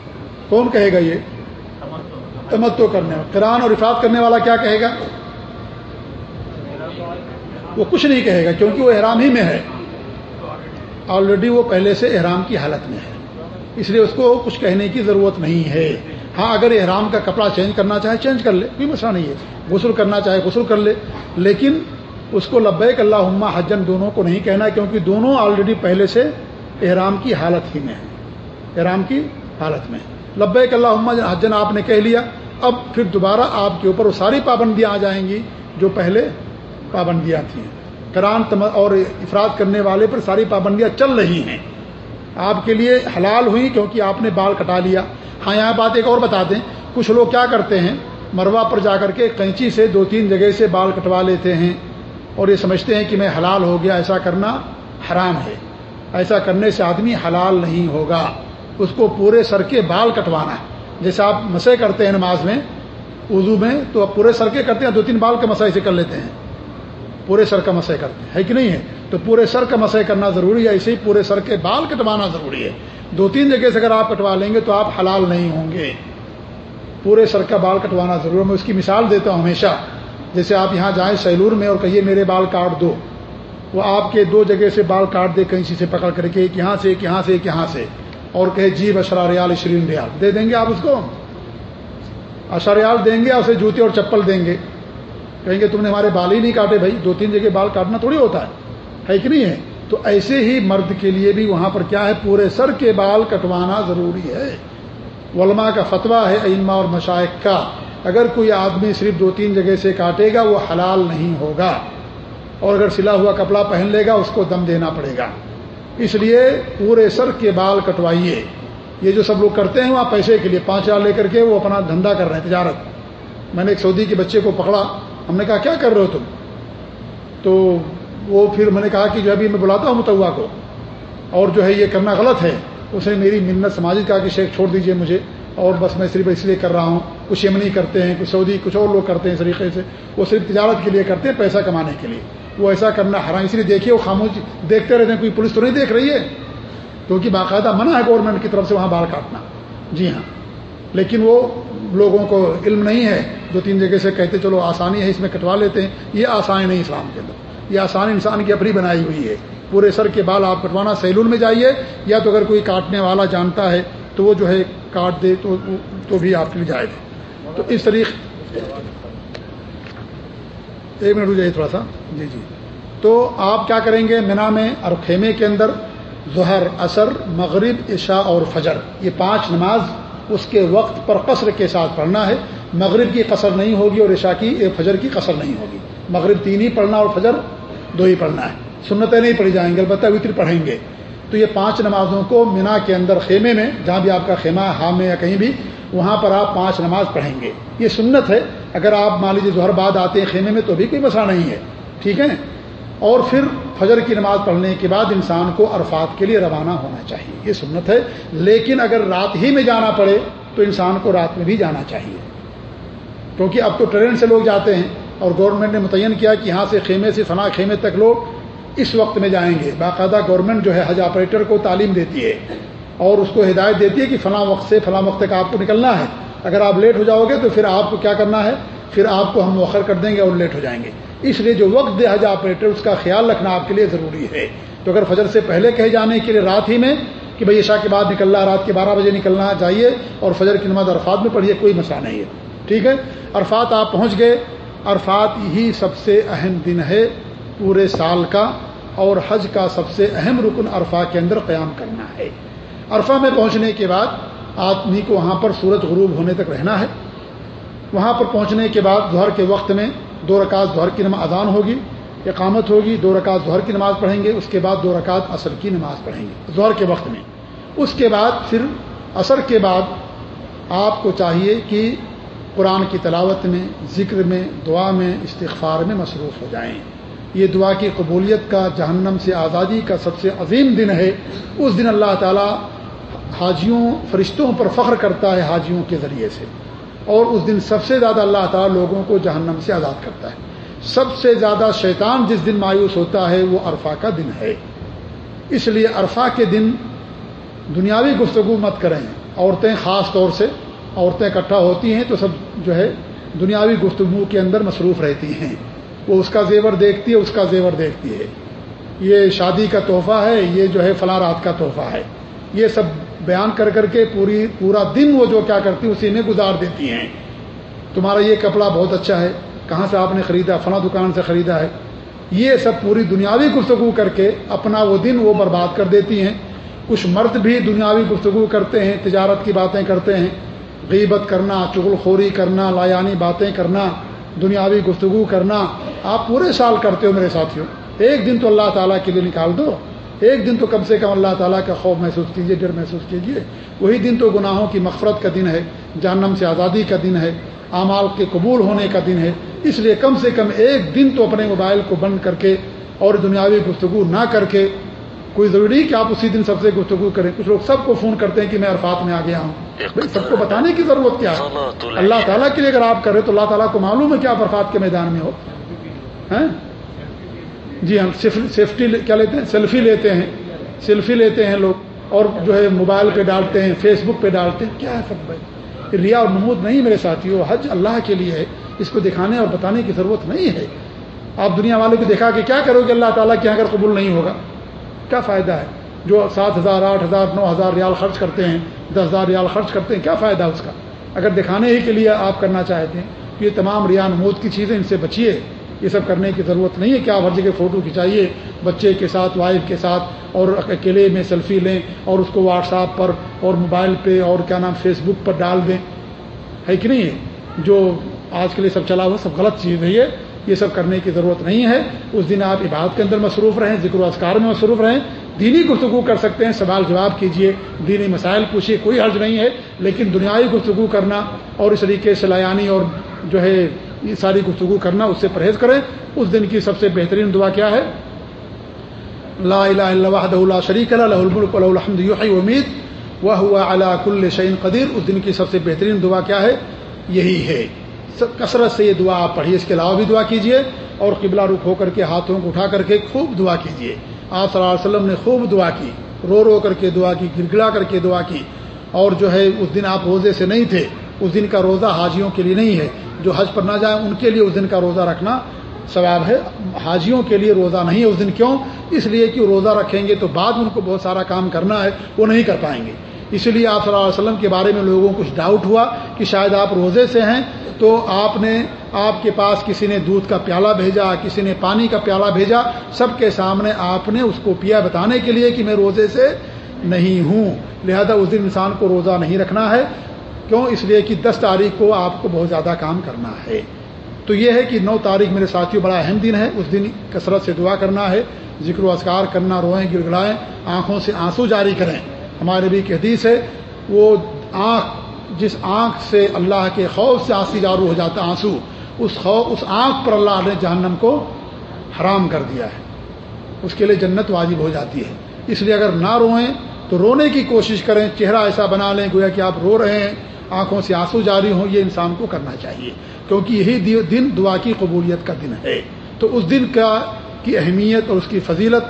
کون کہے گا یہ؟ تمتو کرنے والا۔ قرآن اور افراد کرنے والا کیا کہے گا؟ وہ کچھ نہیں کہے گا کیونکہ وہ احرام ہی میں ہے۔ آلریڈی وہ پہلے سے احرام کی حالت میں ہے۔ اس لیے اس کو کچھ کہنے کی ضرورت نہیں ہے۔ ہاں اگر احرام کا کپڑا چینج کرنا چاہے، چینج کر لے، کوئی مسئلہ نہیں ہے۔ غسل کرنا چاہے، غسل کر لے۔ لیکن اس کو لبیک اللہ حجن دونوں کو نہیں کہنا، کیونکہ دونوں آلریڈی پہلے سے احرام کی حالت ہی میں ہے احرام کی حالت میں۔ لبیک اللہ حجن آپ نے کہہ لیا، اب پھر دوبارہ آپ کے اوپر وہ ساری پابندیاں آ جائیں گی جو پہلے پابندیاں تھیں۔ کران اور افراد کرنے والے پر ساری پابندیاں چل رہی ہیں۔ آپ کے لیے حلال ہوئی کیونکہ آپ نے بال کٹا لیا۔ ہاں یہاں بات ایک اور بتا دیں۔ کچھ لوگ کیا کرتے ہیں؟ مروا پر جا کر کے کینچی سے دو تین جگہ سے بال کٹوا لیتے ہیں اور یہ سمجھتے ہیں کہ میں حلال ہو گیا، ایسا کرنا حرام ہے۔ ایسا کرنے سے آدمی حلال نہیں ہوگا۔ اس کو پورے سر کے بال کٹوانا ہے۔ جیسے آپ مسے کرتے ہیں نماز میں اردو میں، تو آپ پورے سر کے کرتے ہیں، دو تین بال کا مسئلہ ایسے کر لیتے ہیں۔ پورے سر کا مسئلہ کرتے ہیں۔ ہے کہ نہیں ہے؟ تو پورے سر کا مسئلہ کرنا ضروری ہے، اسے ہی پورے سر کے بال کٹوانا ضروری ہے۔ دو تین جگہ سے اگر آپ کٹوا لیں گے تو آپ حلال نہیں ہوں گے۔ پورے سر کا بال کٹوانا ضروری ہے۔ میں اس کی مثال دیتا ہوں ہمیشہ۔ جیسے آپ یہاں جائیں سیلور میں اور کہیے میرے بال کاٹ دو۔ وہ آپ کے دو جگہ سے بال کاٹ دے، کہیں سے پکڑ کر کے، ایک یہاں سے، ایک یہاں سے، ایک یہاں سے۔ اور کہے جی بشرا ریال شرین ریال دے دیں گے آپ اس کو۔ اشریال دیں گے، اسے جوتے اور چپل دیں گے۔ کہیں گے تم نے ہمارے بال ہی نہیں کاٹے بھائی، دو تین جگہ بال کاٹنا تھوڑی ہوتا ہے۔ ہے کہ نہیں ہے؟ تو ایسے ہی مرد کے لیے بھی وہاں پر کیا ہے؟ پورے سر کے بال کٹوانا ضروری ہے۔ علماء کا فتویٰ ہے علما اور مشائق کا۔ اگر کوئی آدمی صرف دو تین جگہ سے کاٹے گا، وہ حلال نہیں ہوگا۔ اور اگر سلا ہوا کپڑا پہن لے گا، اس کو دم دینا پڑے گا۔ اس لیے پورے سر کے بال کٹوائیے۔ یہ جو سب لوگ کرتے ہیں، وہاں پیسے کے لیے پانچ ہزار لے کر کے وہ اپنا دھندا کر رہے ہیں، تجارت۔ میں نے ایک سعودی کے بچے کو پکڑا۔ ہم نے کہا، کیا کر رہے ہو تم؟ تو وہ پھر میں نے کہا کہ جو ابھی میں بلاتا ہوں متوا کو، اور جو ہے یہ کرنا غلط ہے اس نے میری منت سماجی کہا کہ شیخ چھوڑ دیجیے مجھے، اور بس میں صرف اس لیے کر رہا ہوں۔ کچھ یمنی کرتے ہیں، کچھ سعودی، کچھ اور لوگ کرتے ہیں اس طریقے سے۔ وہ صرف تجارت کے لیے کرتے ہیں، پیسہ کمانے کے لیے۔ وہ ایسا کرنا حرام اس لیے دیکھیے، وہ خاموش دیکھتے رہتے ہیں، کوئی پولیس تو نہیں دیکھ رہی ہے۔ کیونکہ باقاعدہ منع ہے گورنمنٹ کی طرف سے وہاں بال کاٹنا۔ جی ہاں۔ لیکن وہ لوگوں کو علم نہیں ہے، دو تین جگہ سے کہتے، چلو آسانی ہے، اس میں کٹوا لیتے ہیں۔ یہ آسانی نہیں اسلام کے اندر۔ یہ آسانی انسان کی اپنی بنائی ہوئی ہے۔ پورے سر کے بال آپ کٹوانا، سیلون میں جائیے، یا تو اگر کوئی کاٹنے والا جانتا ہے، تو وہ جو ہے کاٹ دے، تو تو بھی آپ کے لیے جائے تو اس طریقے ایک منٹ ہو جائے تھوڑا سا۔ جی جی۔ تو آپ کیا کریں گے؟ مینا میں اور خیمے کے اندر ظہر اثر مغرب عشاء اور فجر یہ پانچ نماز اس کے وقت پر قصر کے ساتھ پڑھنا ہے۔ مغرب کی قصر نہیں ہوگی اور عشاء کی فجر کی قصر نہیں ہوگی۔ مغرب تین ہی پڑھنا اور فجر دو ہی پڑھنا ہے۔ سنتیں نہیں پڑھی جائیں گے البتہ وطر پڑھیں گے۔ تو یہ پانچ نمازوں کو مینا کے اندر خیمے میں جہاں بھی آپ کا خیمہ ہاں میں یا کہیں بھی وہاں پر آپ پانچ نماز پڑھیں گے۔ یہ سنت ہے۔ اگر آپ مان لیجیے ظہر بعد آتے ہیں خیمے میں تو بھی کوئی مسئلہ نہیں ہے، ٹھیک ہے؟ اور پھر فجر کی نماز پڑھنے کے بعد انسان کو عرفات کے لیے روانہ ہونا چاہیے، یہ سنت ہے۔ لیکن اگر رات ہی میں جانا پڑے تو انسان کو رات میں بھی جانا چاہیے۔ کیونکہ اب تو ٹرین سے لوگ جاتے ہیں اور گورنمنٹ نے متعین کیا کہ یہاں سے خیمے سے فنا خیمے تک لوگ اس وقت میں جائیں گے۔ باقاعدہ گورنمنٹ جو ہے حج آپریٹر کو تعلیم دیتی ہے اور اس کو ہدایت دیتی ہے کہ فلاں وقت سے فلاں وقت تک آپ کو نکلنا ہے۔ اگر آپ لیٹ ہو جاؤ گے تو پھر آپ کو کیا کرنا ہے؟ پھر آپ کو ہم مؤخر کر دیں گے اور لیٹ ہو جائیں گے۔ اس لیے جو وقت دے حج آپریٹر، اس کا خیال رکھنا آپ کے لیے ضروری ہے۔ تو اگر فجر سے پہلے کہے جانے کے لیے رات ہی میں کہ بھائی عشاء کے بعد نکلنا رات کے بارہ بجے نکلنا چاہیے اور فجر کی نماز عرفات میں پڑھیے، کوئی مسئلہ نہیں ہے۔ ٹھیک ہے؟ عرفات آپ پہنچ گئے۔ عرفات ہی سب سے اہم دن ہے پورے سال کا اور حج کا سب سے اہم رکن عرفا کے اندر قیام کرنا ہے۔ عرفہ میں پہنچنے کے بعد آدمی کو وہاں پر سورج غروب ہونے تک رہنا ہے۔ وہاں پر پہنچنے کے بعد ظہر کے وقت میں دو رکعت ظہر کی نماز اذان ہوگی، اقامت ہوگی، دو رکعت ظہر کی نماز پڑھیں گے، اس کے بعد دو رکعت عصر کی نماز پڑھیں گے ظہر کے وقت میں۔ اس کے بعد پھر عصر کے بعد آپ کو چاہیے کہ قرآن کی تلاوت میں، ذکر میں، دعا میں، استغفار میں مصروف ہو جائیں۔ یہ دعا کی قبولیت کا، جہنم سے آزادی کا سب سے عظیم دن ہے۔ اس دن اللہ تعالیٰ حاجیوں فرشتوں پر فخر کرتا ہے حاجیوں کے ذریعے سے۔ اور اس دن سب سے زیادہ اللہ تعالیٰ لوگوں کو جہنم سے آزاد کرتا ہے۔ سب سے زیادہ شیطان جس دن مایوس ہوتا ہے وہ عرفہ کا دن ہے۔ اس لیے عرفہ کے دن دنیاوی گفتگو مت کریں۔ عورتیں خاص طور سے عورتیں اکٹھا ہوتی ہیں تو سب جو ہے دنیاوی گفتگو کے اندر مصروف رہتی ہیں۔ وہ اس کا زیور دیکھتی ہے، اس کا زیور دیکھتی ہے۔ یہ شادی کا تحفہ ہے، یہ جو ہے فلاں رات کا تحفہ ہے۔ یہ سب بیان کر کر کے پوری پورا دن وہ جو کیا کرتی اسی میں گزار دیتی ہیں۔ تمہارا یہ کپڑا بہت اچھا ہے، کہاں سے آپ نے خریدا؟ فلاں دکان سے خریدا ہے۔ یہ سب پوری دنیاوی گفتگو کر کے اپنا وہ دن وہ برباد کر دیتی ہیں۔ کچھ مرد بھی دنیاوی گفتگو کرتے ہیں، تجارت کی باتیں کرتے ہیں۔ غیبت کرنا چغل خوری کرنا، لایانی باتیں کرنا، دنیاوی گفتگو کرنا، آپ پورے سال کرتے ہو میرے ساتھیوں۔ ایک دن تو اللہ تعالیٰ کے لیے نکال دو۔ ایک دن تو کم سے کم اللہ تعالیٰ کا خوف محسوس کیجیے ڈر محسوس کیجیے وہی دن تو گناہوں کی مغفرت کا دن ہے جہنم سے آزادی کا دن ہے اعمال کے قبول ہونے کا دن ہے۔ اس لیے کم سے کم ایک دن تو اپنے موبائل کو بند کر کے اور دنیاوی گفتگو نہ کر کے۔ کوئی ضروری کہ آپ اسی دن سب سے گفتگو کریں؟ کچھ لوگ سب کو فون کرتے ہیں کہ میں عرفات میں آ گیا ہوں۔ بھائی سب کو بتانے کی ضرورت کیا ہے؟ اللہ تعالیٰ کے لیے اگر آپ کریں تو اللہ تعالیٰ کو معلوم ہے کہ آپ عرفات کے میدان میں ہو۔ جی ہم سیفٹی کیا لیتے ہیں؟ سیلفی لیتے ہیں سیلفی لیتے ہیں لوگ، اور جو ہے موبائل پہ ڈالتے ہیں فیس بک پہ ڈالتے ہیں۔ کیا ہے سب بھائی؟ ریا اور نمود نہیں میرے ساتھی حج اللہ کے لیے ہے۔ اس کو دکھانے اور بتانے کی ضرورت نہیں ہے۔ آپ دنیا والوں کو دیکھا کہ کیا کرو گے؟ اللہ تعالیٰ کے اگر قبول نہیں ہوگا، کیا فائدہ ہے؟ جو سات ہزار، آٹھ ہزار، نو ہزار ریال خرچ کرتے ہیں، دس ہزار ریال خرچ کرتے ہیں، کیا فائدہ اس کا؟ اگر دکھانے ہی کے لیے آپ کرنا چاہتے ہیں یہ تمام ریا نمود کی چیزیں ان سے بچیے۔ یہ سب کرنے کی ضرورت نہیں ہے کہ آپ ہر جگہ فوٹو کھنچائیے، بچے کے ساتھ، وائف کے ساتھ، اور اکیلے میں سیلفی لیں اور اس کو واٹس ایپ پر اور موبائل پہ اور کیا نام، فیس بک پر ڈال دیں۔ ہے کہ نہیں؟ ہے جو آج کے لیے سب چلا ہوا، سب غلط چیز ہے یہ۔ سب کرنے کی ضرورت نہیں ہے۔ اس دن آپ عبادت کے اندر مصروف رہیں، ذکر و اذکار میں مصروف رہیں۔ دینی گفتگو کر سکتے ہیں، سوال جواب کیجیے دینی مسائل پوچھیے کوئی حرج نہیں ہے، لیکن دنیائی گفتگو کرنا اور اس طریقے سے لایانی اور جو ہے یہ ساری گفتگو کرنا، اس سے پرہیز کریں۔ اس دن کی سب سے بہترین دعا کیا ہے؟ لا الہ الا وحدہ لا شریک له له الملک وله الحمد یحیی و امید وهو على كل شيء قدیر۔ اس دن کی سب سے بہترین دعا کیا ہے؟ یہی ہے۔ کثرت سے یہ دعا آپ پڑھیے، اس کے علاوہ بھی دعا کیجیے اور قبلہ رخ ہو کر کے ہاتھوں کو اٹھا کر کے خوب دعا کیجیے۔ آپ صلی اللہ علیہ وسلم نے خوب دعا کی۔ رو رو کر کے دعا کی گر گڑا کر کے دعا کی۔ اور جو ہے، اس دن آپ روزے سے نہیں تھے۔ اس دن کا روزہ حاجیوں کے لیے نہیں ہے۔ جو حج پر نہ جائیں، ان کے لیے اس دن کا روزہ رکھنا ثواب ہے۔ حاجیوں کے لیے روزہ نہیں ہے اس دن، کیوں؟ اس لیے کہ روزہ رکھیں گے تو بعد ان کو بہت سارا کام کرنا ہے، وہ نہیں کر پائیں گے۔ اس لیے آپ صلی اللہ علیہ وسلم کے بارے میں لوگوں کو کچھ ڈاؤٹ ہوا کہ شاید آپ روزے سے ہیں، تو آپ نے آپ کے پاس کسی نے دودھ کا پیالہ بھیجا، کسی نے پانی کا پیالہ بھیجا، سب کے سامنے آپ نے اس کو پیا بتانے کے لیے کہ میں روزے سے نہیں ہوں۔ لہذا اس دن انسان کو روزہ نہیں رکھنا ہے۔ کیوں؟ اس لیے کہ دس تاریخ کو آپ کو بہت زیادہ کام کرنا ہے۔ تو یہ ہے کہ نو تاریخ میرے ساتھیوں، بڑا اہم دن ہے۔ اس دن کثرت سے دعا کرنا ہے، ذکر و اذکار کرنا، روئیں، گڑگڑائیں، آنکھوں سے آنسو جاری کریں۔ ہمارے نبی کی حدیث ہے، وہ آنکھ، جس آنکھ سے اللہ کے خوف سے آنسی جارو ہو جاتا آنسو، اس خوف، اس آنکھ پر اللہ نے جہنم کو حرام کر دیا ہے۔ اس کے لیے جنت واجب ہو جاتی ہے۔ اس لیے اگر نہ روئیں تو رونے کی کوشش کریں، چہرہ ایسا بنا لیں گویا کہ آپ رو رہے ہیں۔ آنکھوں سے آنسو جاری ہوں، یہ انسان کو کرنا چاہیے۔ کیونکہ یہی دن دعا کی قبولیت کا دن ہے۔ تو اس دن کا کی اہمیت اور اس کی فضیلت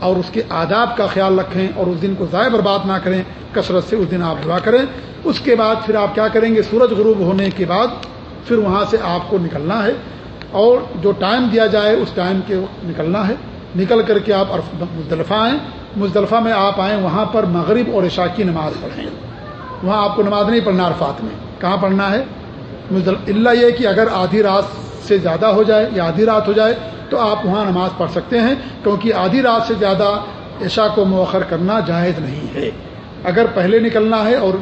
اور اس کے آداب کا خیال رکھیں اور اس دن کو ضائع برباد نہ کریں۔ کثرت سے اس دن آپ دعا کریں۔ اس کے بعد پھر آپ کیا کریں گے؟ سورج غروب ہونے کے بعد پھر وہاں سے آپ کو نکلنا ہے۔ اور جو ٹائم دیا جائے، اس ٹائم کے نکلنا ہے۔ نکل کر کے آپ مزدلفہ آئیں۔ مزدلفہ میں آپ آئیں، وہاں پر مغرب اور عشاء کی نماز پڑھیں۔ وہاں آپ کو نماز نہیں پڑھنا عرفات میں۔ کہاں پڑھنا ہے؟ مطلب اللہ یہ کہ اگر آدھی رات سے زیادہ ہو جائے یا آدھی رات ہو جائے تو آپ وہاں نماز پڑھ سکتے ہیں، کیونکہ آدھی رات سے زیادہ عشاء کو مؤخر کرنا جائز نہیں ہے۔ اگر پہلے نکلنا ہے اور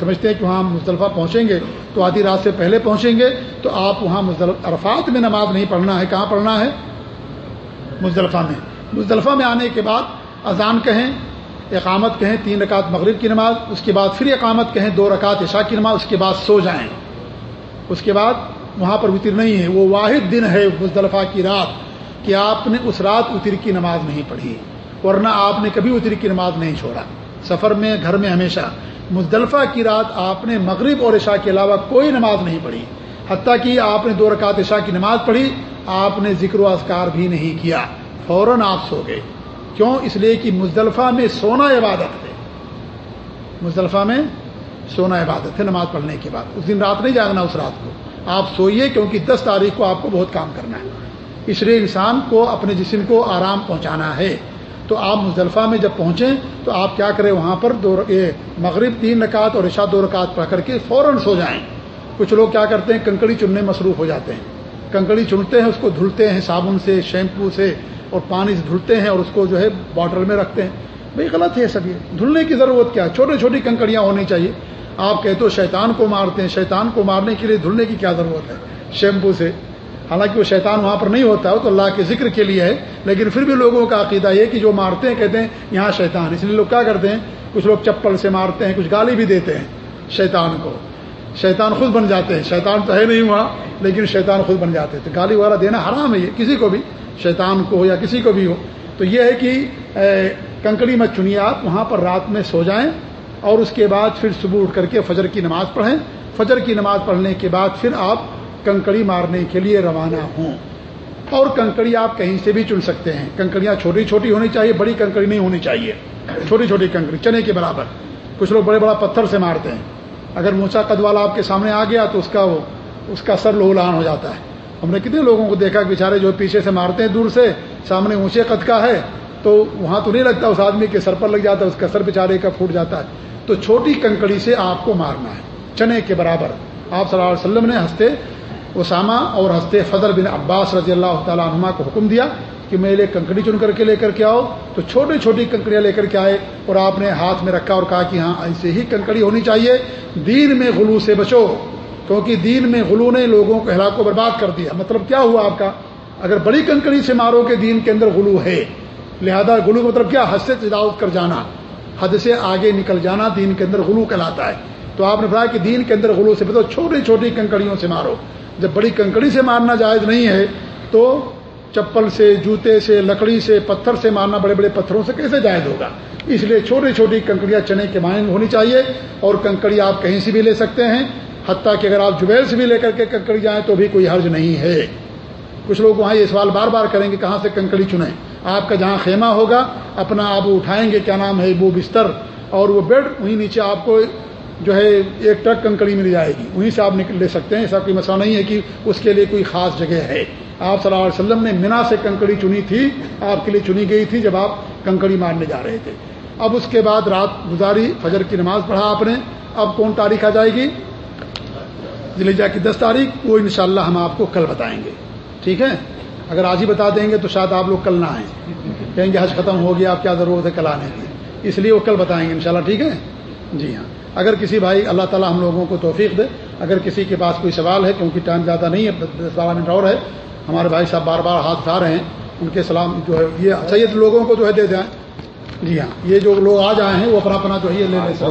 سمجھتے ہیں کہ وہاں مصطلفہ پہنچیں گے تو آدھی رات سے پہلے پہنچیں گے تو آپ وہاں عرفات میں نماز نہیں پڑھنا ہے۔ کہاں پڑھنا ہے؟ مزدلفہ میں۔ مزدلفہ میں آنے کے بعد اذان کہیں اقامت کہیں تین رکعت مغرب کی نماز، اس کے بعد پھر اقامت کہیں دو رکعت عشاء کی نماز، اس کے بعد سو جائیں۔ اس کے بعد وہاں پر وطر نہیں ہے، وہ واحد دن ہے مزدلفہ کی رات کہ آپ نے اس رات اتر کی نماز نہیں پڑھی، ورنہ آپ نے کبھی اتر کی نماز نہیں چھوڑا۔ سفر میں، گھر میں ہمیشہ مزدلفہ کی رات آپ نے مغرب اور عشاء کے علاوہ کوئی نماز نہیں پڑھی۔ حتیٰ کہ آپ نے دو رکعت عشاء کی نماز پڑھی، آپ نے ذکر و اذکار بھی نہیں کیا، فوراً آپ سو گئے۔ کیوں اس لیے کہ مزدلفہ میں سونا عبادت ہے۔ مزدلفہ میں سونا عبادت ہے نماز پڑھنے کے بعد۔ اس دن رات نہیں جاگنا اس رات کو۔ آپ سوئیے کیونکہ دس تاریخ کو آپ کو بہت کام کرنا ہے۔ اس لیے انسان کو اپنے جسم کو آرام پہنچانا ہے۔ تو آپ مزدلفہ میں جب پہنچیں تو آپ کیا کریں وہاں پر دو مغرب تین رکعت اور عشاء دو رکعت پڑھ کر کے فوراً سو جائیں۔ کچھ لوگ کیا کرتے ہیں، کنکڑی چننے مصروف ہو جاتے ہیں۔ کنکڑی چنتے ہیں، اس کو دھلتے ہیں صابن سے، شیمپو سے اور پانی سے دھلتے ہیں اور اس کو جو ہے باٹل میں رکھتے ہیں۔ بھائی غلط ہے سب یہ۔ دھلنے کی ضرورت کیا؟ چھوٹی چھوٹی کنکڑیاں ہونی چاہیے۔ آپ کہتے ہو شیطان کو مارتے ہیں۔ شیطان کو مارنے کے لیے دھلنے کی کیا ضرورت ہے؟ شیمپو سے۔ حالانکہ وہ شیطان وہاں پر نہیں ہوتا ہے تو اللہ کے ذکر کے لیے ہے۔ لیکن پھر بھی لوگوں کا عقیدہ یہ کہ جو مارتے ہیں کہتے ہیں، یہاں شیطان۔ اس لیے لوگ کیا کرتے ہیں؟ کچھ لوگ چپل سے مارتے ہیں، کچھ گالی بھی دیتے ہیں شیطان کو۔ شیطان خود بن جاتے ہیں۔ شیطان تو ہے نہیں وہاں، لیکن شیطان خود بن جاتے ہیں۔ تو گالی وغیرہ دینا حرام ہے یہ، کسی کو بھی۔ شیطان کو ہو یا کسی کو بھی ہو، تو یہ ہے کہ کنکڑی مت چنیے آپ، وہاں پر رات میں سو جائیں اور اس کے بعد پھر صبح اٹھ کر کے فجر کی نماز پڑھیں۔ فجر کی نماز پڑھنے کے بعد پھر آپ کنکڑی مارنے کے لیے روانہ ہوں۔ اور کنکڑی آپ کہیں سے بھی چن سکتے ہیں۔ کنکڑیاں چھوٹی چھوٹی ہونی چاہیے، بڑی کنکڑی نہیں ہونی چاہیے۔ چھوٹی چھوٹی کنکڑی، چنے کے برابر۔ کچھ لوگ بڑے بڑا پتھر سے مارتے ہیں۔ اگر اونچا قد والا آپ کے سامنے آ گیا تو اس کا وہ، اس کا سر لہولان ہو جاتا ہے۔ ہم نے کتنے لوگوں کو دیکھا بیچارے جو پیچھے سے مارتے ہیں، دور سے سامنے اونچے قد کا ہے، تو وہاں تو نہیں لگتا اس آدمی کے سر پر لگ جاتا ہے اس کا سر بیچارے کا پھوٹ جاتا ہے۔ تو چھوٹی کنکڑی سے آپ کو مارنا ہے، چنے کے برابر۔ آپ صلی اللہ علیہ وسلم نے ہنستے اسامہ اور ہنستے فضر بن عباس رضی اللہ تعالیٰ عنما کو حکم دیا کہ میرے کنکڑی چن کر کے لے کر کے آؤ۔ تو چھوٹی چھوٹی کنکڑیاں لے کر کے آئے اور آپ نے ہاتھ میں رکھا اور کہا کہ ہاں ایسے ہی کنکڑی ہونی چاہیے۔ دین میں غلو سے بچو۔ کیونکہ دین میں غلو نے لوگوں کو ہلاک کو برباد کر دیا۔ مطلب کیا ہوا آپ کا؟ اگر بڑی کنکڑی سے مارو کہ دین کے اندر غلو ہے، لہذا غلو مطلب کیا؟ حد سے تجاوز کر جانا، حد سے آگے نکل جانا دین کے اندر غلو کہلاتا ہے۔ تو آپ نے بتایا کہ دین کے اندر غلو سے بتاؤ چھوٹی چھوٹی کنکڑیوں سے مارو۔ جب بڑی کنکڑی سے مارنا جائز نہیں ہے، تو چپل سے، جوتے سے، لکڑی سے، پتھر سے مارنا بڑے بڑے پتھروں سے کیسے جائز ہوگا؟ اس لیے چھوٹی چھوٹی کنکڑیاں چنے کے مائن ہونی چاہیے اور کنکڑی آپ کہیں سے بھی لے سکتے ہیں۔ حتیٰ کہ اگر آپ جبیل سے بھی لے کر کے کنکڑی جائیں تو بھی کوئی حرج نہیں ہے۔ کچھ لوگ وہاں یہ سوال بار بار کریں گے کہاں سے کنکڑی چنیں آپ کا جہاں خیمہ ہوگا، اپنا آپ اٹھائیں گے، کیا نام ہے، وہ بستر اور وہ بیڈ، وہیں نیچے آپ کو جو ہے ایک ٹرک کنکڑی مل جائے گی۔ وہیں سے آپ نکل لے سکتے ہیں، ایسا کوئی مسئلہ نہیں ہے کہ اس کے لیے کوئی خاص جگہ ہے۔ آپ صلی اللہ علیہ وسلم نے مینا سے کنکڑی چنی تھی، آپ کے لیے چنی گئی تھی جب آپ کنکڑی مارنے جا رہے تھے۔ اب اس کے بعد رات گزاری، فجر کی نماز پڑھا آپ نے۔ اب کون تاریخ آ جائے گی؟ دلیجا کی دس تاریخ، وہ انشاءاللہ ہم آپ کو کل بتائیں گے۔ ٹھیک ہے؟ اگر آج ہی بتا دیں گے تو شاید آپ لوگ کل نہ آئیں۔ کہیں گے حج ختم ہو گیا آپ کیا ضرورت ہے؟ کل آنے کی۔ اس لیے وہ کل بتائیں گے انشاءاللہ، ٹھیک ہے؟ جی ہاں۔ اگر کسی بھائی اللہ تعالیٰ ہم لوگوں کو توفیق دے، اگر کسی کے پاس کوئی سوال ہے، کیونکہ ٹائم زیادہ نہیں ہے، دس بارہ منٹ اور ہے، ہمارے بھائی صاحب بار بار ہاتھ اٹھا رہے ہیں، ان کے سلام جو ہے، یہ سید لوگوں کو جو ہے دے دیں۔ جی ہاں۔ یہ جو لوگ آ جائے ہیں، وہ اپنا اپنا جو ہے یہ لے لیں۔